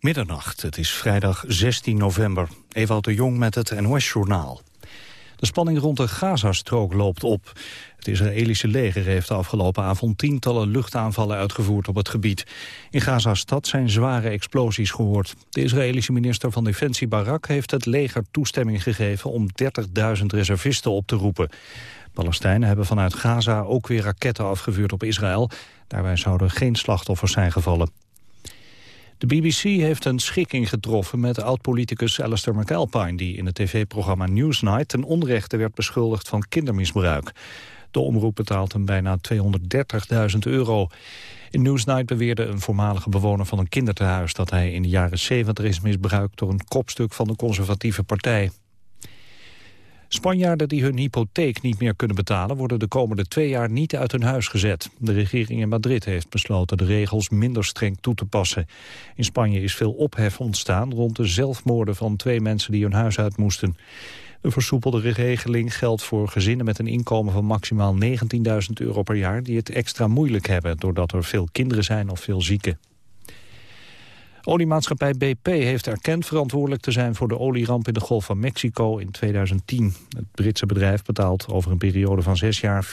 Middernacht, het is vrijdag 16 november. Ewout de Jong met het NOS-journaal. De spanning rond de Gazastrook loopt op. Het Israëlische leger heeft de afgelopen avond tientallen luchtaanvallen uitgevoerd op het gebied. In Gazastad zijn zware explosies gehoord. De Israëlische minister van Defensie Barak heeft het leger toestemming gegeven om 30.000 reservisten op te roepen. Palestijnen hebben vanuit Gaza ook weer raketten afgevuurd op Israël. Daarbij zouden geen slachtoffers zijn gevallen. De BBC heeft een schikking getroffen met oud-politicus Alistair McAlpine... die in het tv-programma Newsnight ten onrechte werd beschuldigd van kindermisbruik. De omroep betaalt hem bijna 230.000 euro. In Newsnight beweerde een voormalige bewoner van een kinderthuis... dat hij in de jaren 70 is misbruikt door een kopstuk van de conservatieve partij. Spanjaarden die hun hypotheek niet meer kunnen betalen... worden de komende twee jaar niet uit hun huis gezet. De regering in Madrid heeft besloten de regels minder streng toe te passen. In Spanje is veel ophef ontstaan rond de zelfmoorden van twee mensen die hun huis uit moesten. De versoepelde regeling geldt voor gezinnen met een inkomen van maximaal 19.000 euro per jaar... die het extra moeilijk hebben doordat er veel kinderen zijn of veel zieken. Oliemaatschappij BP heeft erkend verantwoordelijk te zijn voor de olieramp in de Golf van Mexico in 2010. Het Britse bedrijf betaalt over een periode van zes jaar 4,5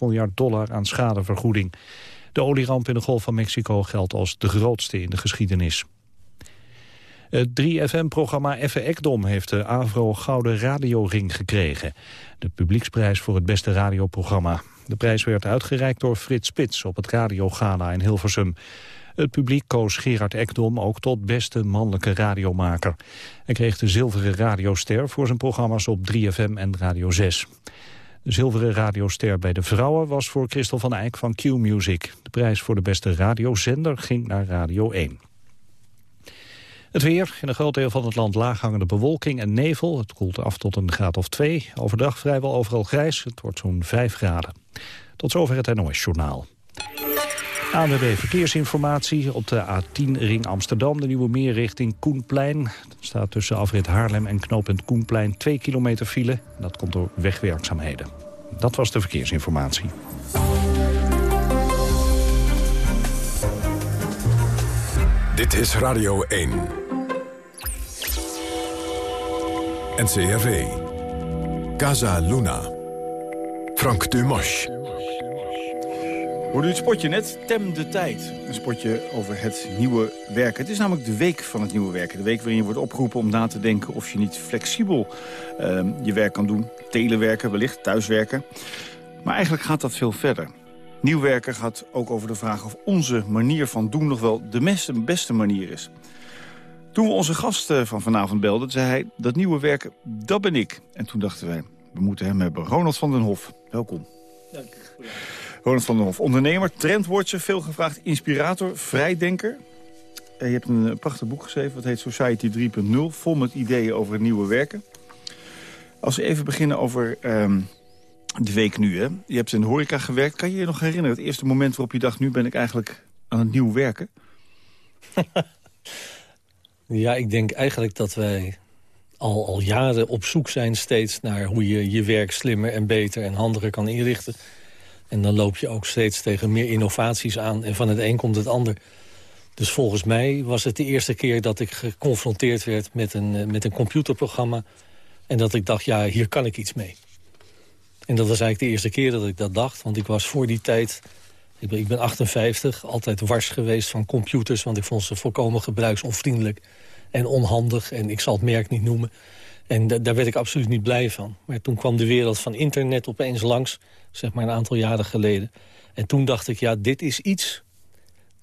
miljard dollar aan schadevergoeding. De olieramp in de Golf van Mexico geldt als de grootste in de geschiedenis. Het 3FM-programma Effe Ekdom heeft de Avro Gouden Radioring gekregen. De publieksprijs voor het beste radioprogramma. De prijs werd uitgereikt door Frits Spits op het radiogala in Hilversum. Het publiek koos Gerard Ekdom ook tot beste mannelijke radiomaker. Hij kreeg de zilveren radioster voor zijn programma's op 3FM en Radio 6. De zilveren radioster bij de vrouwen was voor Christel van Eyck van Q-Music. De prijs voor de beste radiozender ging naar Radio 1. Het weer, in een groot deel van het land laaghangende bewolking en nevel. Het koelt af tot een graad of 2. Overdag vrijwel overal grijs. Het wordt zo'n 5 graden. Tot zover het NOS Journaal. ANWB Verkeersinformatie op de A10 Ring Amsterdam. De nieuwe meer richting Koenplein. Er staat tussen afrit Haarlem en knooppunt Koenplein 2 kilometer file. Dat komt door wegwerkzaamheden. Dat was de verkeersinformatie. Dit is Radio 1. NCRV. Casa Luna. Frank Dumas. Hoorde u het spotje net? Tem de tijd. Een spotje over het nieuwe werken. Het is namelijk de week van het nieuwe werken. De week waarin je wordt opgeroepen om na te denken of je niet flexibel uh, je werk kan doen. Telewerken wellicht, thuiswerken. Maar eigenlijk gaat dat veel verder. Nieuw werken gaat ook over de vraag of onze manier van doen nog wel de beste, beste manier is. Toen we onze gast eh, van vanavond belden, zei hij... dat nieuwe werken, dat ben ik. En toen dachten wij, we moeten hem hebben. Ronald van den Hof, welkom. Dank u. Ronald van den Hof, ondernemer, trendwatcher, veel gevraagd, inspirator, vrijdenker. Je hebt een prachtig boek geschreven, dat heet Society 3.0, vol met ideeën over het nieuwe werken. Als we even beginnen over ehm, de week nu. Hè. Je hebt in de horeca gewerkt. Kan je je nog herinneren, het eerste moment waarop je dacht... nu ben ik eigenlijk aan het nieuw werken? ja, ik denk eigenlijk dat wij al, al jaren op zoek zijn steeds... naar hoe je je werk slimmer en beter en handiger kan inrichten. En dan loop je ook steeds tegen meer innovaties aan. En van het een komt het ander. Dus volgens mij was het de eerste keer dat ik geconfronteerd werd met een, eh, met een computerprogramma. En dat ik dacht, ja, hier kan ik iets mee. En dat was eigenlijk de eerste keer dat ik dat dacht. Want ik was voor die tijd, ik ben, ik ben 58, altijd wars geweest van computers. Want ik vond ze volkomen gebruiksonvriendelijk en onhandig. En ik zal het merk niet noemen. En daar werd ik absoluut niet blij van. Maar toen kwam de wereld van internet opeens langs, zeg maar een aantal jaren geleden. En toen dacht ik, ja, dit is iets...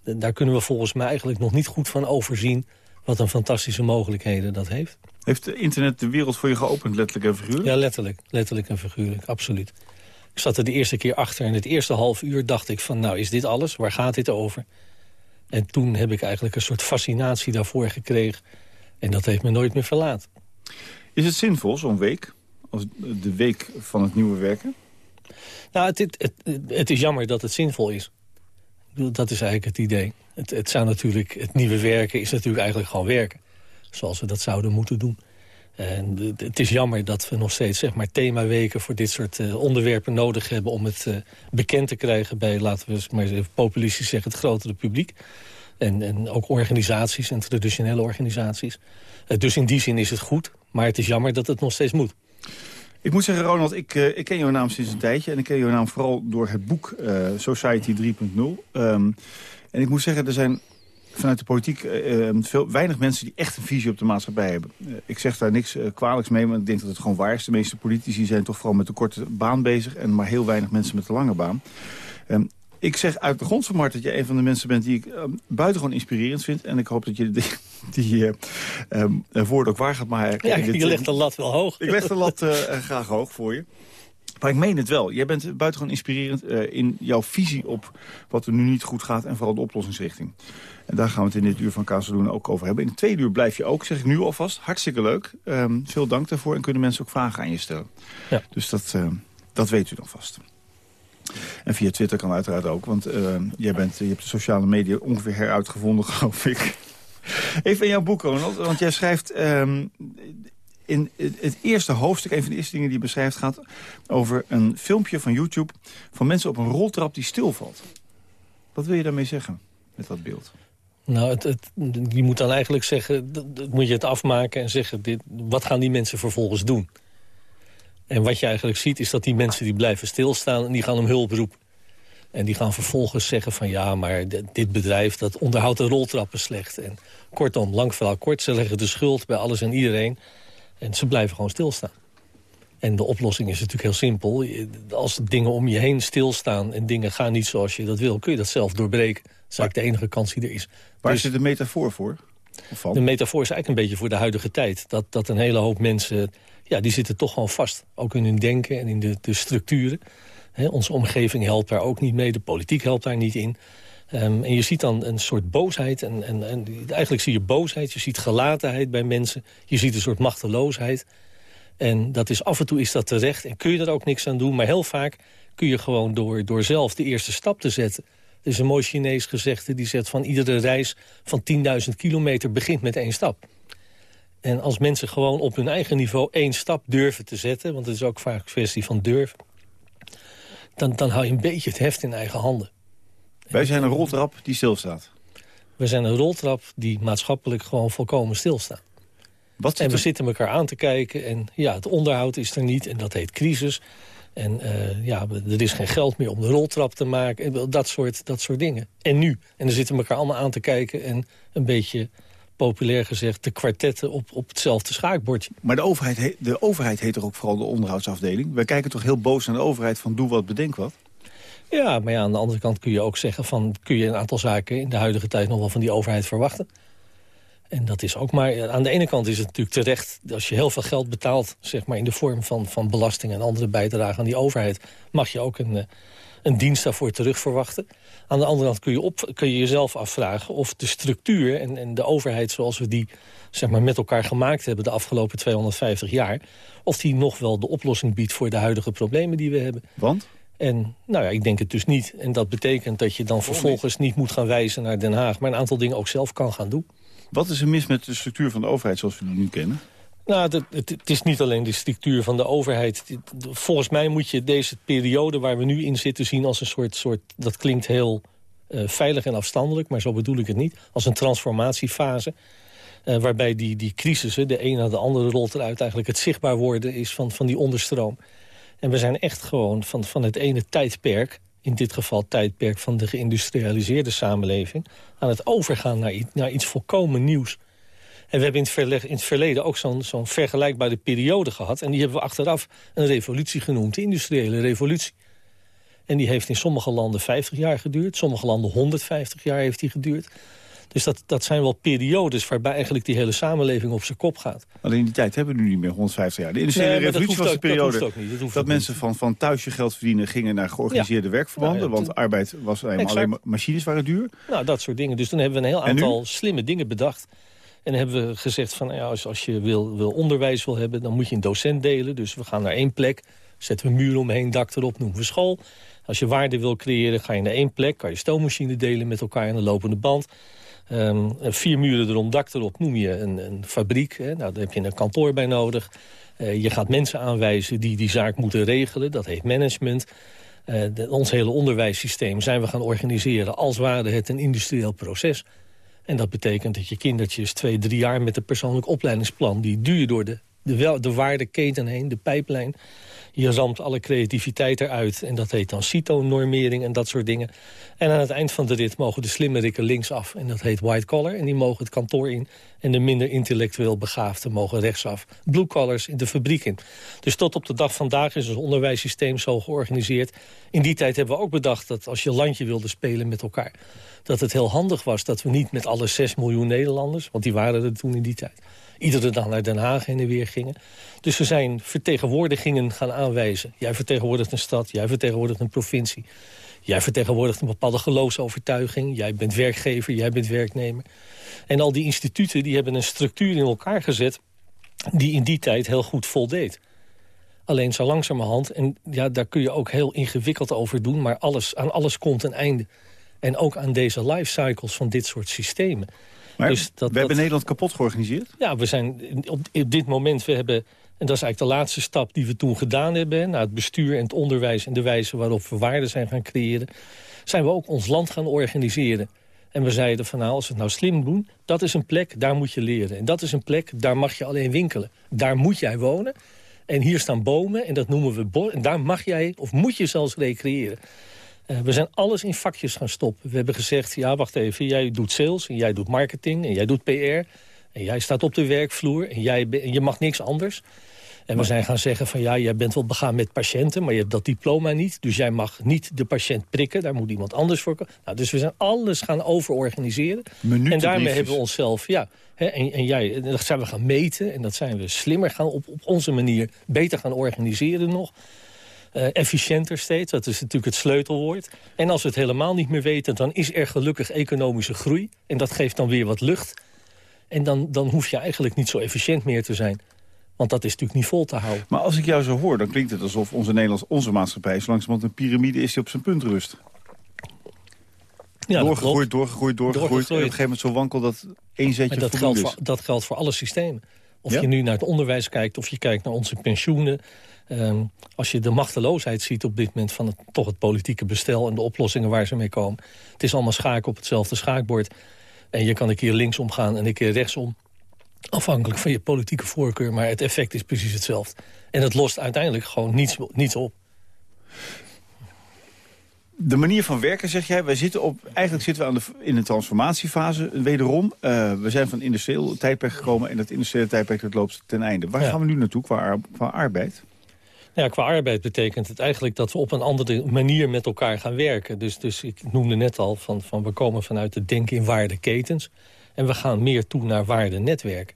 daar kunnen we volgens mij eigenlijk nog niet goed van overzien... wat een fantastische mogelijkheden dat heeft. Heeft internet de wereld voor je geopend, letterlijk en figuurlijk? Ja, letterlijk. Letterlijk en figuurlijk, absoluut. Ik zat er de eerste keer achter en het eerste half uur dacht ik van... nou, is dit alles? Waar gaat dit over? En toen heb ik eigenlijk een soort fascinatie daarvoor gekregen. En dat heeft me nooit meer verlaten. Is het zinvol, zo'n week? Als de week van het nieuwe werken? Nou, het, het, het, is jammer dat het zinvol is. Dat is eigenlijk het idee. Het, het, zou natuurlijk, het nieuwe werken is natuurlijk eigenlijk gewoon werken. Zoals we dat zouden moeten doen. En het is jammer dat we nog steeds zeg maar, themaweken voor dit soort uh, onderwerpen nodig hebben... om het uh, bekend te krijgen bij, laten we maar even populistisch zeggen, het grotere publiek. En, en ook organisaties en traditionele organisaties. dus in die zin is het goed. Maar het is jammer dat het nog steeds moet. Ik moet zeggen, Ronald, ik, uh, ik ken jouw naam sinds een tijdje. En ik ken jouw naam vooral door het boek uh, Society 3.0. Um, en ik moet zeggen, er zijn vanuit de politiek uh, veel, weinig mensen die echt een visie op de maatschappij hebben. Ik zeg daar niks uh, kwalijks mee, maar ik denk dat het gewoon waar is. De meeste politici zijn toch vooral met de korte baan bezig... en maar heel weinig mensen met de lange baan. Ik zeg uit de grond van Mart dat je een van de mensen bent... die ik uh, buitengewoon inspirerend vind. En ik hoop dat je die, die uh, um, woorden ook waar gaat maken. Ja, je legt de lat wel hoog. Ik leg de lat graag hoog voor je. Maar ik meen het wel. Jij bent buitengewoon inspirerend uh, in jouw visie op wat er nu niet goed gaat... en vooral de oplossingsrichting. En daar gaan we het in dit uur van Kazeluna ook over hebben. In het tweede uur blijf je ook, zeg ik nu alvast. Hartstikke leuk. Um, veel dank daarvoor en kunnen mensen ook vragen aan je stellen. Ja. Dus dat, uh, dat weet u dan vast. En via Twitter kan uiteraard ook, want uh, jij bent, je hebt de sociale media ongeveer heruitgevonden, geloof ik. Even in jouw boek, Ronald, want jij schrijft... Um, in het eerste hoofdstuk, een van de eerste dingen die je beschrijft... gaat over een filmpje van YouTube van mensen op een roltrap die stilvalt. Wat wil je daarmee zeggen met dat beeld? Nou, het, het, je moet dan eigenlijk zeggen, moet je het afmaken en zeggen... Dit, wat gaan die mensen vervolgens doen? En wat je eigenlijk ziet is dat die mensen die blijven stilstaan... en die gaan om hulp roepen. En die gaan vervolgens zeggen van ja, maar dit bedrijf dat onderhoudt de roltrappen slecht. En kortom, lang verhaal kort, ze leggen de schuld bij alles en iedereen. En ze blijven gewoon stilstaan. En de oplossing is natuurlijk heel simpel. Als dingen om je heen stilstaan en dingen gaan niet zoals je dat wil... kun je dat zelf doorbreken. Dat is eigenlijk de enige kans die er is. Waar dus, is de metafoor voor? Van? De metafoor is eigenlijk een beetje voor de huidige tijd. Dat, dat een hele hoop mensen, ja, die zitten toch gewoon vast. Ook in hun denken en in de, de structuren. Onze omgeving helpt daar ook niet mee. De politiek helpt daar niet in. Um, en je ziet dan een soort boosheid. En, en, en eigenlijk zie je boosheid, je ziet gelatenheid bij mensen. Je ziet een soort machteloosheid. En dat is, af en toe is dat terecht en kun je er ook niks aan doen. Maar heel vaak kun je gewoon door, door zelf de eerste stap te zetten. Er is een mooi Chinees gezegde die zegt van iedere reis van 10.000 kilometer begint met één stap. En als mensen gewoon op hun eigen niveau één stap durven te zetten... want het is ook vaak een kwestie van durven... dan, dan hou je een beetje het heft in eigen handen. Wij zijn een roltrap die stilstaat. We zijn een roltrap die maatschappelijk gewoon volkomen stilstaat. Wat en we er... zitten elkaar aan te kijken en ja, het onderhoud is er niet en dat heet crisis. En uh, ja, er is geen geld meer om de roltrap te maken. Dat soort, dat soort dingen. En nu. En dan zitten we elkaar allemaal aan te kijken en een beetje populair gezegd, de kwartetten op, op hetzelfde schaakbordje. Maar de overheid, de overheid heet toch ook vooral de onderhoudsafdeling? Wij kijken toch heel boos naar de overheid van doe wat, bedenk wat? Ja, maar ja, aan de andere kant kun je ook zeggen... van kun je een aantal zaken in de huidige tijd nog wel van die overheid verwachten. En dat is ook maar... Aan de ene kant is het natuurlijk terecht... als je heel veel geld betaalt, zeg maar in de vorm van, van belasting... en andere bijdragen aan die overheid... mag je ook een, eh, een dienst daarvoor terug verwachten. Aan de andere kant kun je, op, kun je jezelf afvragen... of de structuur en, en de overheid zoals we die zeg maar, met elkaar gemaakt hebben... de afgelopen 250 jaar... of die nog wel de oplossing biedt voor de huidige problemen die we hebben. Want? En nou ja, ik denk het dus niet. En dat betekent dat je dan vervolgens niet moet gaan wijzen naar Den Haag... maar een aantal dingen ook zelf kan gaan doen. Wat is er mis met de structuur van de overheid zoals we die nu kennen? Nou, het, het, is niet alleen de structuur van de overheid. Volgens mij moet je deze periode waar we nu in zitten zien als een soort... soort dat klinkt heel uh, veilig en afstandelijk, maar zo bedoel ik het niet. Als een transformatiefase. Uh, waarbij die, die crisissen, de een na de andere rolt eruit... eigenlijk het zichtbaar worden is van, van die onderstroom. En we zijn echt gewoon van, van het ene tijdperk... in dit geval tijdperk van de geïndustrialiseerde samenleving... aan het overgaan naar, naar iets volkomen nieuws. En we hebben in het, verleden, in het verleden ook zo'n zo'n vergelijkbare periode gehad... en die hebben we achteraf een revolutie genoemd, de industriële revolutie. En die heeft in sommige landen 50 jaar geduurd, sommige landen 150 jaar heeft die geduurd... Dus dat, dat zijn wel periodes waarbij eigenlijk die hele samenleving op zijn kop gaat. Alleen in die tijd hebben we nu niet meer 150 jaar. De industriële nee, revolutie was de periode dat, dat, dat mensen van, van thuis je geld verdienen... gingen naar georganiseerde ja. werkverbanden. Nou ja, want arbeid was alleen, alleen machines waren duur. Nou, dat soort dingen. Dus dan hebben we een heel aantal slimme dingen bedacht. En hebben we gezegd van ja, als, je wil, wil onderwijs wil hebben... dan moet je een docent delen. Dus we gaan naar één plek. Zetten we muur omheen, dak erop, noemen we school. Als je waarde wil creëren, ga je naar één plek. Kan je stoommachine delen met elkaar in een lopende band. Um, vier muren erom, dak erop, noem je een, een fabriek. Hè? Nou, daar heb je een kantoor bij nodig. Uh, je gaat mensen aanwijzen die die zaak moeten regelen. Dat heet management. De, ons hele onderwijssysteem zijn we gaan organiseren... als ware het een industrieel proces. En dat betekent dat je kindertjes twee, drie jaar met een persoonlijk opleidingsplan... die duur door de, de, de waardeketen heen, de pijplijn... Je ramt alle creativiteit eruit. En dat heet dan CITO-normering en dat soort dingen. En aan het eind van de rit mogen de slimmerikken linksaf. En dat heet white collar. En die mogen het kantoor in. En de minder intellectueel begaafden mogen rechtsaf. Blue collars in de fabriek in. Dus tot op de dag vandaag is ons onderwijssysteem zo georganiseerd. In die tijd hebben we ook bedacht dat als je landje wilde spelen met elkaar... dat het heel handig was dat we niet met alle 6 miljoen Nederlanders... want die waren er toen in die tijd iedere dag naar Den Haag heen en weer gingen. Dus we zijn vertegenwoordigingen gaan aanwijzen. Jij vertegenwoordigt een stad, jij vertegenwoordigt een provincie. Jij vertegenwoordigt een bepaalde geloofsovertuiging. Jij bent werkgever, jij bent werknemer. En al die instituten die hebben een structuur in elkaar gezet... die in die tijd heel goed voldeed. Alleen zo langzamerhand, en ja, daar kun je ook heel ingewikkeld over doen... maar alles, aan alles komt een einde. En ook aan deze life cycles van dit soort systemen. Dus dat, we hebben Nederland kapot georganiseerd? Ja, we zijn op, op dit moment, we hebben... En dat is eigenlijk de laatste stap die we toen gedaan hebben... naar het bestuur en het onderwijs en de wijze waarop we waarden zijn gaan creëren... zijn we ook ons land gaan organiseren. En we zeiden van nou, als we het nou slim doen... dat is een plek, daar moet je leren. En dat is een plek, daar mag je alleen winkelen. Daar moet jij wonen. En hier staan bomen en dat noemen we bos. En daar mag jij, of moet je zelfs recreëren. Eh, we zijn alles in vakjes gaan stoppen. We hebben gezegd, ja, wacht even, jij doet sales en jij doet marketing en jij doet PR. En jij staat op de werkvloer en, jij, en je mag niks anders. En we zijn gaan zeggen van ja, jij bent wel begaan met patiënten... maar je hebt dat diploma niet, dus jij mag niet de patiënt prikken. Daar moet iemand anders voor komen. Nou, dus we zijn alles gaan overorganiseren. En daarmee hebben we onszelf, ja... Hè, en, en jij, dat zijn we gaan meten en dat zijn we slimmer gaan op, op onze manier... beter gaan organiseren nog. Uh, efficiënter steeds, dat is natuurlijk het sleutelwoord. En als we het helemaal niet meer weten, dan is er gelukkig economische groei. En dat geeft dan weer wat lucht. En dan, dan hoef je eigenlijk niet zo efficiënt meer te zijn. Want dat is natuurlijk niet vol te houden. Maar als ik jou zo hoor, dan klinkt het alsof onze Nederlands, onze maatschappij... zo langzamerhand een piramide is die op zijn punt rust. Ja, doorgegroeid, doorgegroeid, doorgegroeid, En op een gegeven moment zo wankel dat één zetje dat geldt, voor, dat geldt voor alle systemen. Of je nu naar het onderwijs kijkt, of je kijkt naar onze pensioenen... Ehm, als je de machteloosheid ziet op dit moment van het, toch het politieke bestel... en de oplossingen waar ze mee komen. Het is allemaal schaken op hetzelfde schaakbord. En je kan een keer linksom gaan en een keer rechtsom. Afhankelijk van je politieke voorkeur, maar het effect is precies hetzelfde. En het lost uiteindelijk gewoon niets, niets op. De manier van werken, zeg jij, wij zitten op, eigenlijk zitten we aan de, in een transformatiefase wederom. Uh, we zijn van industrieel tijdperk gekomen en dat industriële tijdperk dat loopt ten einde. Waar gaan we nu naartoe qua, qua arbeid? Ja, qua arbeid betekent het eigenlijk dat we op een andere manier met elkaar gaan werken. Dus, dus ik noemde net al, van, van we komen vanuit het denken in waardeketens. En we gaan meer toe naar waardenetwerk.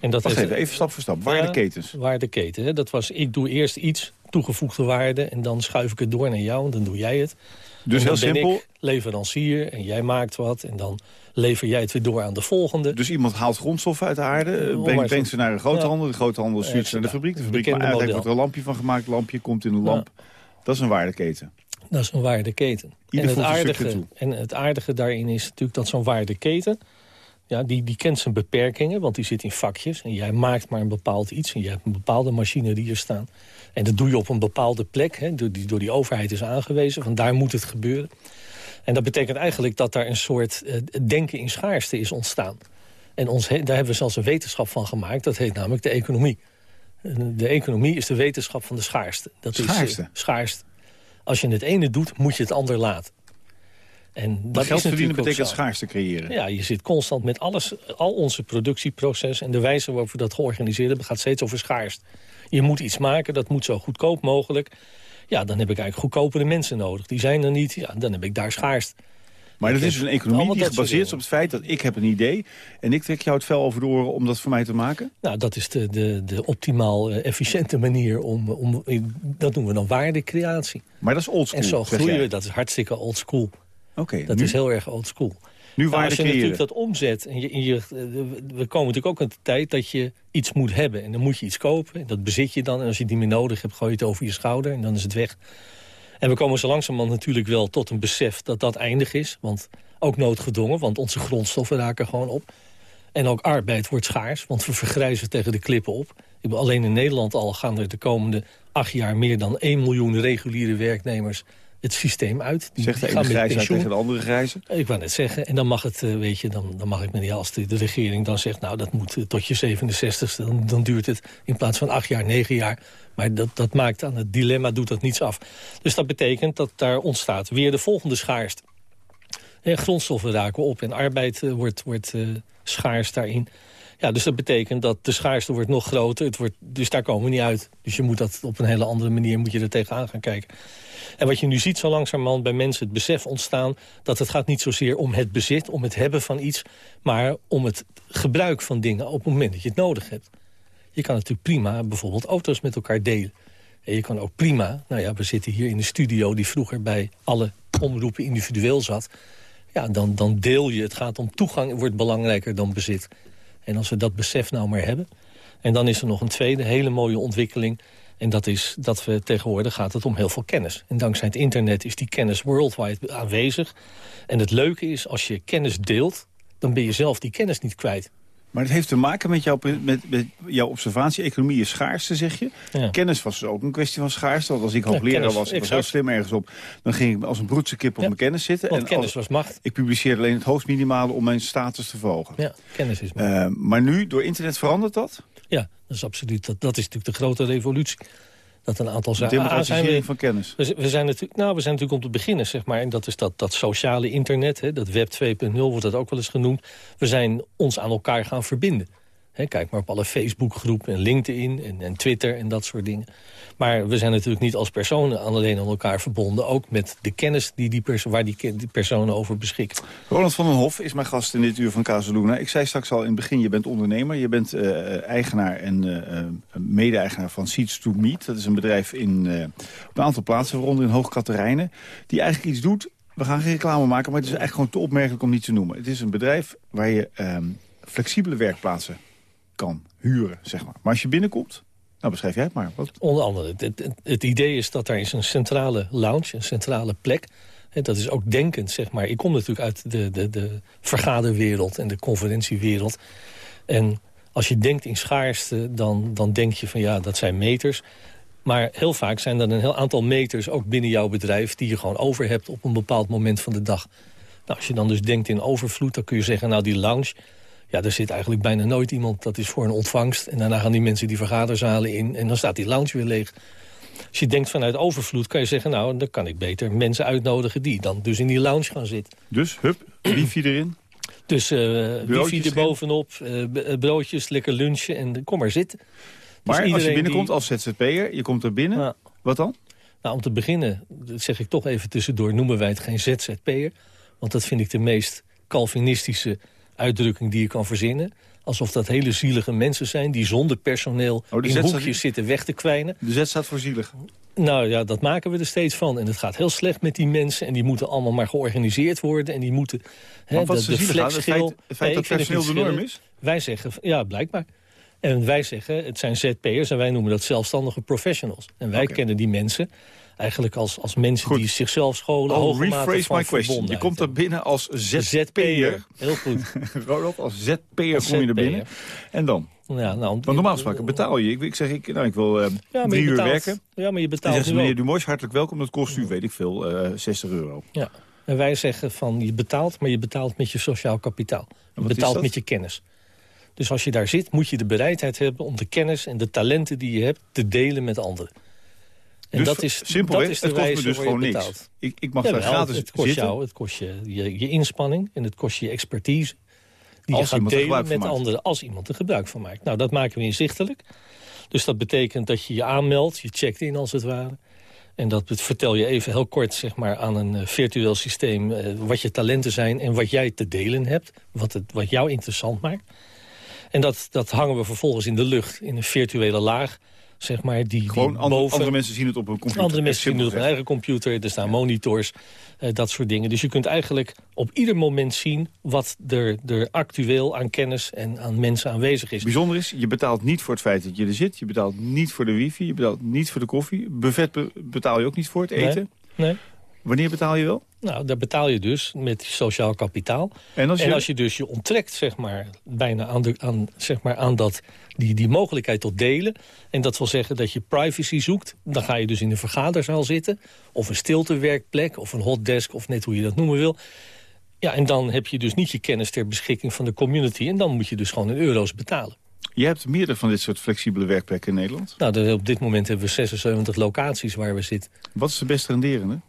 En dat Wacht even, even stap voor stap. Waardeketens. Ja, waardeketen. Hè? Dat was, ik doe eerst iets, toegevoegde waarde... en dan schuif ik het door naar jou en dan doe jij het. Dus heel simpel. Ik leverancier en jij maakt wat en dan lever jij het weer door aan de volgende. Dus iemand haalt grondstoffen uit de aarde, uh, brengt, ze naar een groothandel... de groothandel stuurt ze naar de fabriek. De fabriek maar eigenlijk wordt er een lampje van gemaakt, lampje komt in een lamp. Dat is een waardeketen. Dat is een waardeketen. en het, aardige, en het aardige daarin is natuurlijk dat zo'n waardeketen... Ja, die, die kent zijn beperkingen, want die zit in vakjes. En jij maakt maar een bepaald iets. En je hebt een bepaalde machinerie hier staan. En dat doe je op een bepaalde plek, hè, door, die, door die overheid is aangewezen. Van daar moet het gebeuren. En dat betekent eigenlijk dat daar een soort uh, denken in schaarste is ontstaan. En ons, daar hebben we zelfs een wetenschap van gemaakt. Dat heet namelijk de economie. De economie is de wetenschap van de schaarste. Dat schaarste? Is, uh, schaarste. Als je het ene doet, moet je het ander laten. En dat geld verdienen betekent schaarste creëren. Ja, je zit constant met alles, al onze productieprocessen... en de wijze waarop we dat georganiseerd hebben... gaat steeds over schaarst. Je moet iets maken, dat moet zo goedkoop mogelijk. Ja, dan heb ik eigenlijk goedkopere mensen nodig. Die zijn er niet, ja, dan heb ik daar schaarst. Maar dat is dus een economie die gebaseerd is op het feit dat ik heb een idee... en ik trek jou het vel over de oren om dat voor mij te maken? Nou, dat is de, de, de optimaal uh, efficiënte manier om, om... Dat noemen we dan waardecreatie. Maar dat is oldschool, En zo groeien we, dat is hartstikke oldschool. Dat is heel erg old school. Nu nou, als je natuurlijk dat omzet, en je, je, we komen natuurlijk ook aan de tijd dat je iets moet hebben. En dan moet je iets kopen, en dat bezit je dan. En als je niet meer nodig hebt, gooi je het over je schouder en dan is het weg. En we komen zo langzamerhand natuurlijk wel tot een besef dat dat eindig is. Want ook noodgedwongen, want onze grondstoffen raken gewoon op. En ook arbeid wordt schaars, want we vergrijzen tegen de klippen op. Alleen in Nederland al gaan er de komende acht jaar meer dan 1 miljoen reguliere werknemers het systeem uit. Die, Zegt de ene grijze tegen de andere grijze? Ik wou net zeggen. En dan mag het, eh, weet je, dan, dan mag ik me niet als de, de, regering dan zegt... nou, dat moet tot je 67ste, dan, dan duurt het in plaats van acht jaar, negen jaar. Maar dat, dat maakt aan het dilemma, doet dat niets af. Dus dat betekent dat daar ontstaat weer de volgende schaarste. En grondstoffen raken op en arbeid wordt, wordt uh, schaars daarin. Ja, dus dat betekent dat de schaarste wordt nog groter. Het wordt, dus daar komen we niet uit. Dus je moet dat op een hele andere manier moet je er tegenaan gaan kijken. En wat je nu ziet zo langzamerhand bij mensen het besef ontstaan... dat het gaat niet zozeer om het bezit, om het hebben van iets... maar om het gebruik van dingen op het moment dat je het nodig hebt. Je kan natuurlijk prima bijvoorbeeld auto's met elkaar delen. En je kan ook prima, nou ja, we zitten hier in de studio... die vroeger bij alle omroepen individueel zat... ja, dan, dan deel je. Het gaat om toegang, wordt belangrijker dan bezit. En als we dat besef nou maar hebben... en dan is er nog een tweede hele mooie ontwikkeling... En dat is dat we tegenwoordig gaat het om heel veel kennis. En dankzij het internet is die kennis worldwide aanwezig. En het leuke is, als je kennis deelt... dan ben je zelf die kennis niet kwijt. Maar het heeft te maken met, jouw, met, met jouw observatie. Economie is schaarste, zeg je. Kennis was dus ook een kwestie van schaarste. Want als ik hoogleraar ja, was, ik was heel slim ergens op... dan ging ik als een broedse kip op mijn kennis zitten. Want en kennis was macht. Ik publiceerde alleen het hoogst minimale om mijn status te verhogen. Ja, kennis is macht. Uh, maar nu, door internet verandert dat? Ja, dat is absoluut. Dat, dat is natuurlijk de grote revolutie dat een aantal zaken... Democratisering van kennis. We, we, zijn natuurlijk, nou, we zijn natuurlijk om te beginnen, zeg maar. En dat is dat, dat sociale internet, hè, dat web 2.0 wordt dat ook wel eens genoemd. We zijn ons aan elkaar gaan verbinden kijk maar op alle Facebookgroepen en LinkedIn en, en, Twitter en dat soort dingen. Maar we zijn natuurlijk niet als personen alleen aan elkaar verbonden. Ook met de kennis die die waar die, die, personen over beschikken. Roland van den Hof is mijn gast in dit uur van Casaluna. Ik zei straks al in het begin, je bent ondernemer. Je bent uh, eigenaar en uh, mede-eigenaar van Seeds to Meet. Dat is een bedrijf in op een aantal plaatsen, waaronder in Hoogkaterijnen. Die eigenlijk iets doet we gaan geen reclame maken, maar het is eigenlijk gewoon te opmerkelijk om niet te noemen. Het is een bedrijf waar je ehm, flexibele werkplaatsen huren, zeg maar. Maar als je binnenkomt, nou beschrijf jij het maar. Onder andere, het, het, idee is dat er is een centrale lounge, een centrale plek. En dat is ook denkend, zeg maar. Ik kom natuurlijk uit de, de, de vergaderwereld en de conferentiewereld. En als je denkt in schaarste, dan, dan denk je van ja, dat zijn meters. Maar heel vaak zijn er een heel aantal meters, ook binnen jouw bedrijf... die je gewoon over hebt op een bepaald moment van de dag. Nou, als je dan dus denkt in overvloed, dan kun je zeggen... nou, die lounge, ja, er zit eigenlijk bijna nooit iemand, dat is voor een ontvangst. En daarna gaan die mensen die vergaderzalen in en dan staat die lounge weer leeg. Als je denkt vanuit overvloed, kan je zeggen... nou, dan kan ik beter mensen uitnodigen die dan dus in die lounge gaan zitten. Dus, hup, wifi erin? Dus uh, wifi er bovenop, uh, broodjes, lekker lunchen en kom maar zitten. Dus maar als je binnenkomt als ZZP'er, je komt er binnen, wat dan? Nou, om te beginnen, dat zeg ik toch even tussendoor... noemen wij het geen ZZP'er. Want dat vind ik de meest Calvinistische uitdrukking die je kan verzinnen. Alsof dat hele zielige mensen zijn die zonder personeel oh, in hoekjes zitten weg te kwijnen. De Z staat voor zielig? Nou ja, dat maken we er steeds van. En het gaat heel slecht met die mensen. En die moeten allemaal maar georganiseerd worden. En die moeten... Maar wat de, de flex Het het feit dat personeel de norm is? Wij zeggen, ja, blijkbaar. En wij zeggen, het zijn ZP'ers en wij noemen dat zelfstandige professionals. En wij kennen die mensen eigenlijk als, als mensen die zichzelf scholen. Oh, rephrase my question. Je komt er binnen als ZP'er. Heel goed. Ronald, als ZP'er kom je er binnen. En dan? Ja, nou, Want normaal gesproken betaal je. Ik, ik zeg, ik, nou, ik wil uh, ja, drie uur werken. Ja, maar je betaalt en zegt meneer Dumois, hartelijk welkom. Dat kost u, weet ik veel, uh, 60 euro. Ja. En wij zeggen van, je betaalt, maar je betaalt met je sociaal kapitaal. Je betaalt met je kennis. Dus als je daar zit, moet je de bereidheid hebben om de kennis en de talenten die je hebt te delen met anderen. En dus dat is, simpelweg, dat is de het kost me dus gewoon niks. Ik, ik mag daar gratis het kost zitten. Jou, het kost je, je, je inspanning en het kost je expertise. Die als je gaat delen met anderen als iemand er gebruik van maakt. Nou, dat maken we inzichtelijk. Dus dat betekent dat je je aanmeldt, je checkt in als het ware. En dat vertel je even heel kort zeg maar, aan een uh, virtueel systeem... Uh, wat je talenten zijn en wat jij te delen hebt. Wat, het, wat jou interessant maakt. En dat, dat hangen we vervolgens in de lucht, in een virtuele laag zeg maar. Die, Gewoon die andere, andere, mensen zien het op een computer. Andere mensen zien het op hun eigen computer. Er staan monitors, uh, dat soort dingen. Dus je kunt eigenlijk op ieder moment zien... wat er, er actueel aan kennis en aan mensen aanwezig is. Bijzonder is, je betaalt niet voor het feit dat je er zit. Je betaalt niet voor de wifi. Je betaalt niet voor de koffie. Buffet betaal je ook niet voor het eten. Nee. nee. Wanneer betaal je wel? Nou, daar betaal je dus met sociaal kapitaal. En als je, En als je dus je onttrekt, zeg maar, bijna aan, de, aan, zeg maar, aan dat, die, die mogelijkheid tot delen... en dat wil zeggen dat je privacy zoekt... dan ga je dus in een vergaderzaal zitten... of een stiltewerkplek, of een hotdesk, of net hoe je dat noemen wil... Ja, en dan heb je dus niet je kennis ter beschikking van de community... en dan moet je dus gewoon in euro's betalen. je hebt meerdere van dit soort flexibele werkplekken in Nederland. Nou, op dit moment hebben we 76 locaties waar we zitten. Wat is de best renderende?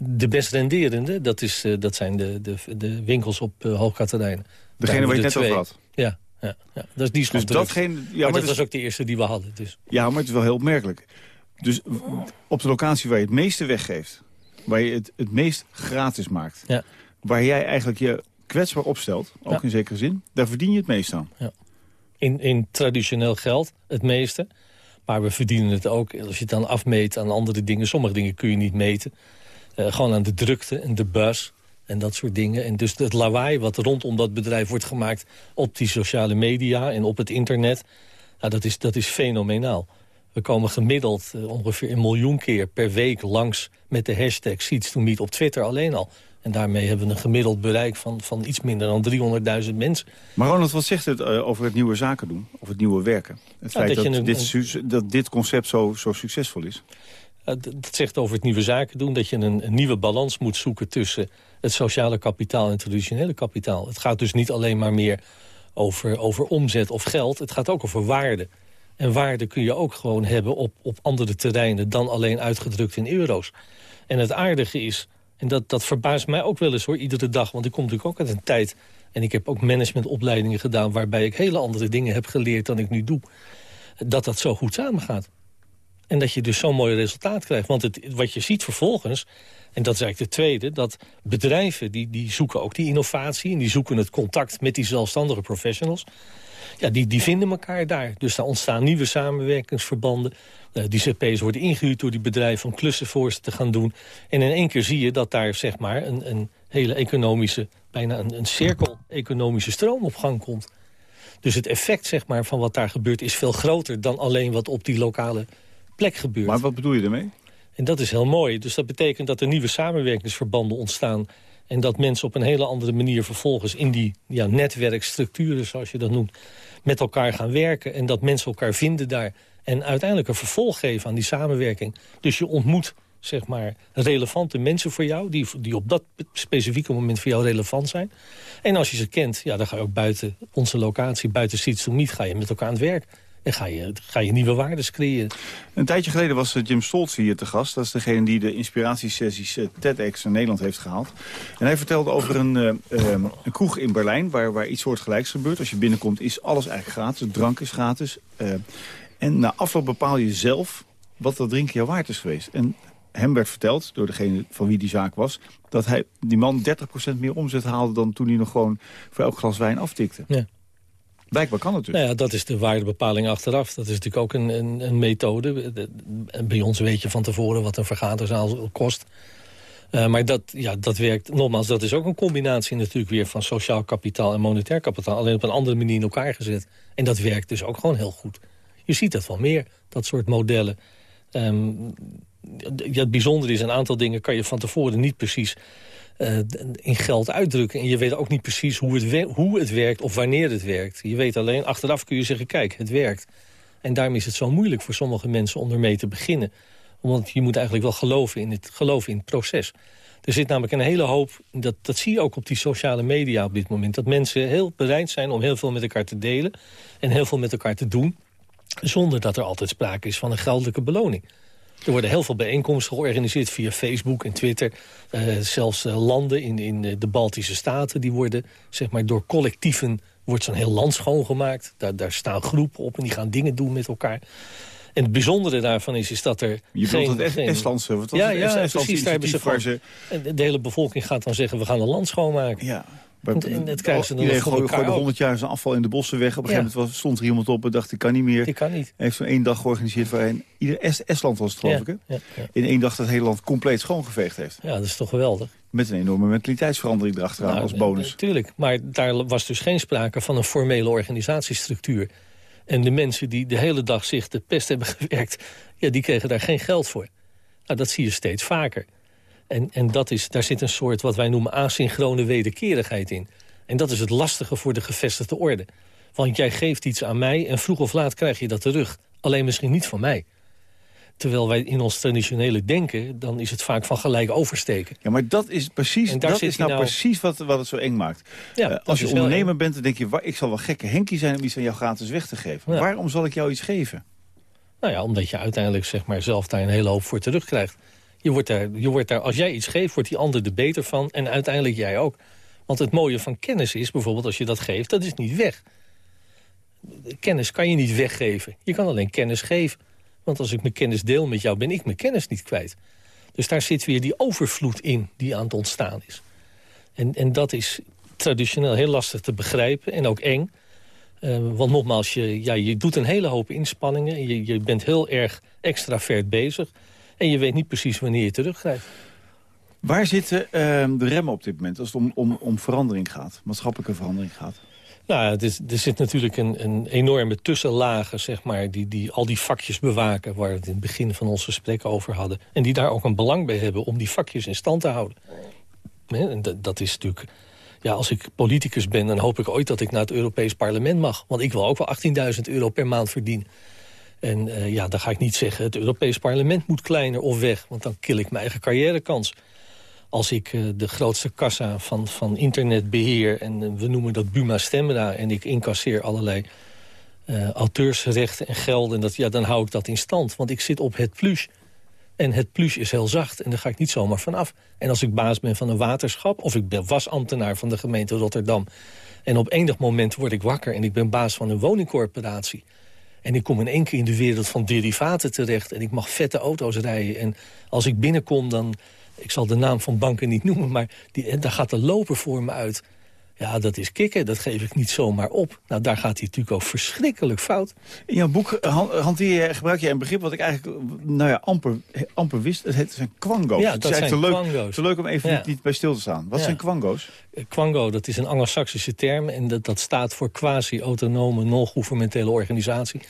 De best renderende, dat, is, eh, dat zijn de, de, de winkels op uh, Hoog Katerijnen. Degene waar je het net over had. Ja, ja, ja. Dat is die Dus datgene, ja, maar, maar, dat dus- was ook de eerste die we hadden. Dus. ja, maar het is wel heel opmerkelijk. Dus op de locatie waar je het meeste weggeeft... waar je het, het meest gratis maakt... Ja. waar jij eigenlijk je kwetsbaar opstelt, ook Ja. in zekere zin... daar verdien je het meest aan. In, in traditioneel geld, het meeste. Maar we verdienen het ook, als je het dan afmeet aan andere dingen. Sommige dingen kun je niet meten. Eh, gewoon aan de drukte en de bus en dat soort dingen. En dus het lawaai wat rondom dat bedrijf wordt gemaakt... op die sociale media en op het internet... Nou, dat, is, dat is fenomenaal. We komen gemiddeld eh, ongeveer een miljoen keer per week langs... met de hashtag Seeds to Meet op Twitter alleen al. En daarmee hebben we een gemiddeld bereik van, van iets minder dan 300.000 mensen. Maar Ronald, wat zegt het eh, over het nieuwe zaken doen? Of het nieuwe werken? Het feit dat dat, je een- dit, dat dit concept zo, zo succesvol is. D- Dat zegt over het nieuwe zaken doen... dat je een, een nieuwe balans moet zoeken tussen het sociale kapitaal en het traditionele kapitaal. Het gaat dus niet alleen maar meer over, over omzet of geld. Het gaat ook over waarde. En waarde kun je ook gewoon hebben op, op andere terreinen... dan alleen uitgedrukt in euro's. En het aardige is, en dat, dat verbaast mij ook wel eens hoor, iedere dag... want ik kom natuurlijk ook uit een tijd... en ik heb ook managementopleidingen gedaan... waarbij ik hele andere dingen heb geleerd dan ik nu doe... dat dat zo goed samengaat. En dat je dus zo'n mooi resultaat krijgt. Want het, wat je ziet vervolgens, en dat is eigenlijk de tweede... dat bedrijven die, die zoeken ook die innovatie... en die zoeken het contact met die zelfstandige professionals... Ja, die, die vinden elkaar daar. Dus daar ontstaan nieuwe samenwerkingsverbanden. Eh, die CP's worden ingehuurd door die bedrijven om klussen voor ze te gaan doen. En in één keer zie je dat daar zeg maar een, een hele economische... bijna een, een cirkel-economische stroom op gang komt. Dus het effect zeg maar, van wat daar gebeurt is veel groter... dan alleen wat op die lokale plek gebeurt. Maar wat bedoel je ermee? En dat is heel mooi. Dus dat betekent dat er nieuwe samenwerkingsverbanden ontstaan... en dat mensen op een hele andere manier vervolgens... in die ja, netwerkstructuren, zoals je dat noemt... met elkaar gaan werken en dat mensen elkaar vinden daar... en uiteindelijk een vervolg geven aan die samenwerking. Dus je ontmoet zeg maar, relevante mensen voor jou... Die, die op dat specifieke moment voor jou relevant zijn. En als je ze kent, ja, dan ga je ook buiten onze locatie... buiten Seeds to Meet, ga je met elkaar aan het werk... En ga je, ga je nieuwe waardes creëren. Een tijdje geleden was eh, Jim Stoltz hier te gast. Dat is degene die de inspiratiesessies eh, TEDx in Nederland heeft gehaald. En hij vertelde over een, eh, eh, een kroeg in Berlijn... Waar, waar iets soortgelijks gebeurt. Als je binnenkomt is alles eigenlijk gratis. Drank is gratis. En na afloop bepaal je zelf wat dat drinken jou waard is geweest. En hem werd verteld, door degene van wie die zaak was... dat hij, die man 30% meer omzet haalde... dan toen hij nog gewoon voor elk glas wijn aftikte. Ja. Blijkbaar kan het dus. Nou ja, dat is de waardebepaling achteraf. Dat is natuurlijk ook een, een, een methode. Bij ons weet je van tevoren wat een vergaderzaal kost. Uh, maar dat, ja, dat werkt, nogmaals, dat is ook een combinatie natuurlijk weer... van sociaal kapitaal en monetair kapitaal. Alleen op een andere manier in elkaar gezet. En dat werkt dus ook gewoon heel goed. Je ziet dat wel meer, dat soort modellen. Um, ja, het bijzondere is, een aantal dingen kan je van tevoren niet precies... Uh, in geld uitdrukken. En je weet ook niet precies hoe het, hoe het werkt of wanneer het werkt. Je weet alleen, achteraf kun je zeggen, kijk, het werkt. En daarom is het zo moeilijk voor sommige mensen om ermee te beginnen. Want je moet eigenlijk wel geloven in het, geloven in het proces. Er zit namelijk een hele hoop, dat, dat zie je ook op die sociale media op dit moment... dat mensen heel bereid zijn om heel veel met elkaar te delen... en heel veel met elkaar te doen... zonder dat er altijd sprake is van een geldelijke beloning. Er worden heel veel bijeenkomsten georganiseerd via Facebook en Twitter. Uh, zelfs uh, landen in, in de Baltische Staten... die worden zeg maar, door collectieven wordt zo'n heel land schoongemaakt. Daar, daar staan groepen op en die gaan dingen doen met elkaar. En het bijzondere daarvan is, is dat er Je geen... het geen... Estlandse, wat was ja, het ja, Estlandse precies. Daar hebben ze waar gewoon... ze... De hele bevolking gaat dan zeggen, we gaan een land schoonmaken. Ja. En, en dat krijgen ze dan Iedereen voor gooide. 100 jaar zijn afval in de bossen weg. Op een Ja. gegeven moment stond er iemand op en dacht, ik kan niet meer. Ik kan niet. Hij heeft zo'n één dag georganiseerd waarin ieder Est Estland was het geloof Ja, ik, hè? ja. In één dag dat het hele land compleet schoongeveegd heeft. ja, dat is toch geweldig. Met een enorme mentaliteitsverandering erachteraan Nou, als bonus. Natuurlijk, maar daar was dus geen sprake van een formele organisatiestructuur. En de mensen die de hele dag zich de pest hebben gewerkt... Ja, die kregen daar geen geld voor. Nou, dat zie je steeds vaker. En, en dat is, daar zit een soort wat wij noemen asynchrone wederkerigheid in. En dat is het lastige voor de gevestigde orde. Want jij geeft iets aan mij en vroeg of laat krijg je dat terug. Alleen misschien niet van mij. Terwijl wij in ons traditionele denken, dan is het vaak van gelijk oversteken. Ja, maar dat is precies, dat is nou, nou, precies wat, wat het zo eng maakt. Ja, uh, als je ondernemer bent, dan denk je, ik zal wel gekke Henkie zijn om iets aan jou gratis weg te geven. Waarom zal ik jou iets geven? Nou ja, omdat je uiteindelijk zeg maar, zelf daar een hele hoop voor terugkrijgt. Je wordt daar, je wordt daar, als jij iets geeft, wordt die ander er beter van. En uiteindelijk jij ook. Want het mooie van kennis is, bijvoorbeeld als je dat geeft, dat is niet weg. Kennis kan je niet weggeven. Je kan alleen kennis geven. Want als ik mijn kennis deel met jou, ben ik mijn kennis niet kwijt. Dus daar zit weer die overvloed in die aan het ontstaan is. En, en dat is traditioneel heel lastig te begrijpen en ook eng. Uh, want nogmaals, je, ja, je doet een hele hoop inspanningen. Je, je bent heel erg extravert bezig. En je weet niet precies wanneer je terugkrijgt. Waar zitten uh, de remmen op dit moment als het om, om, om verandering gaat? Maatschappelijke verandering gaat? Nou, het is, er zit natuurlijk een, een enorme tussenlagen, zeg maar... Die, die al die vakjes bewaken, waar we het in het begin van ons gesprek over hadden. En die daar ook een belang bij hebben om die vakjes in stand te houden. En dat, dat is natuurlijk... Ja, als ik politicus ben, dan hoop ik ooit dat ik naar het Europees Parlement mag. Want ik wil ook wel 18.000 euro per maand verdienen. En uh, ja, dan ga ik niet zeggen, het Europees Parlement moet kleiner of weg. Want dan kill ik mijn eigen carrièrekans als ik uh, de grootste kassa van, van internet beheer... en uh, we noemen dat Buma Stemra... en ik incasseer allerlei auteursrechten en gelden... Dat, ja, dan hou ik dat in stand, want ik zit op het plus. En het plus is heel zacht en daar ga ik niet zomaar van af. En als ik baas ben van een waterschap... of ik ben wasambtenaar van de gemeente Rotterdam... en op enig moment word ik wakker en ik ben baas van een woningcorporatie... En ik kom in één keer in de wereld van derivaten terecht. En ik mag vette auto's rijden. En als ik binnenkom, dan ik zal de naam van banken niet noemen, maar die, daar gaat de loper voor me uit. Ja, dat is kicken, dat geef ik niet zomaar op. Nou, daar gaat hij natuurlijk ook verschrikkelijk fout. In jouw boek eh, hanteer je, gebruik je een begrip wat ik eigenlijk nou ja, amper, amper wist. Het heet zijn kwango's. Ja, dat is zijn leuk, kwango's. Zo leuk om even niet, bij stil te staan. Wat zijn kwango's? Eh, kwango, dat is een anglo-saxische term. En dat, dat staat voor quasi-autonome, non-governementele organisatie.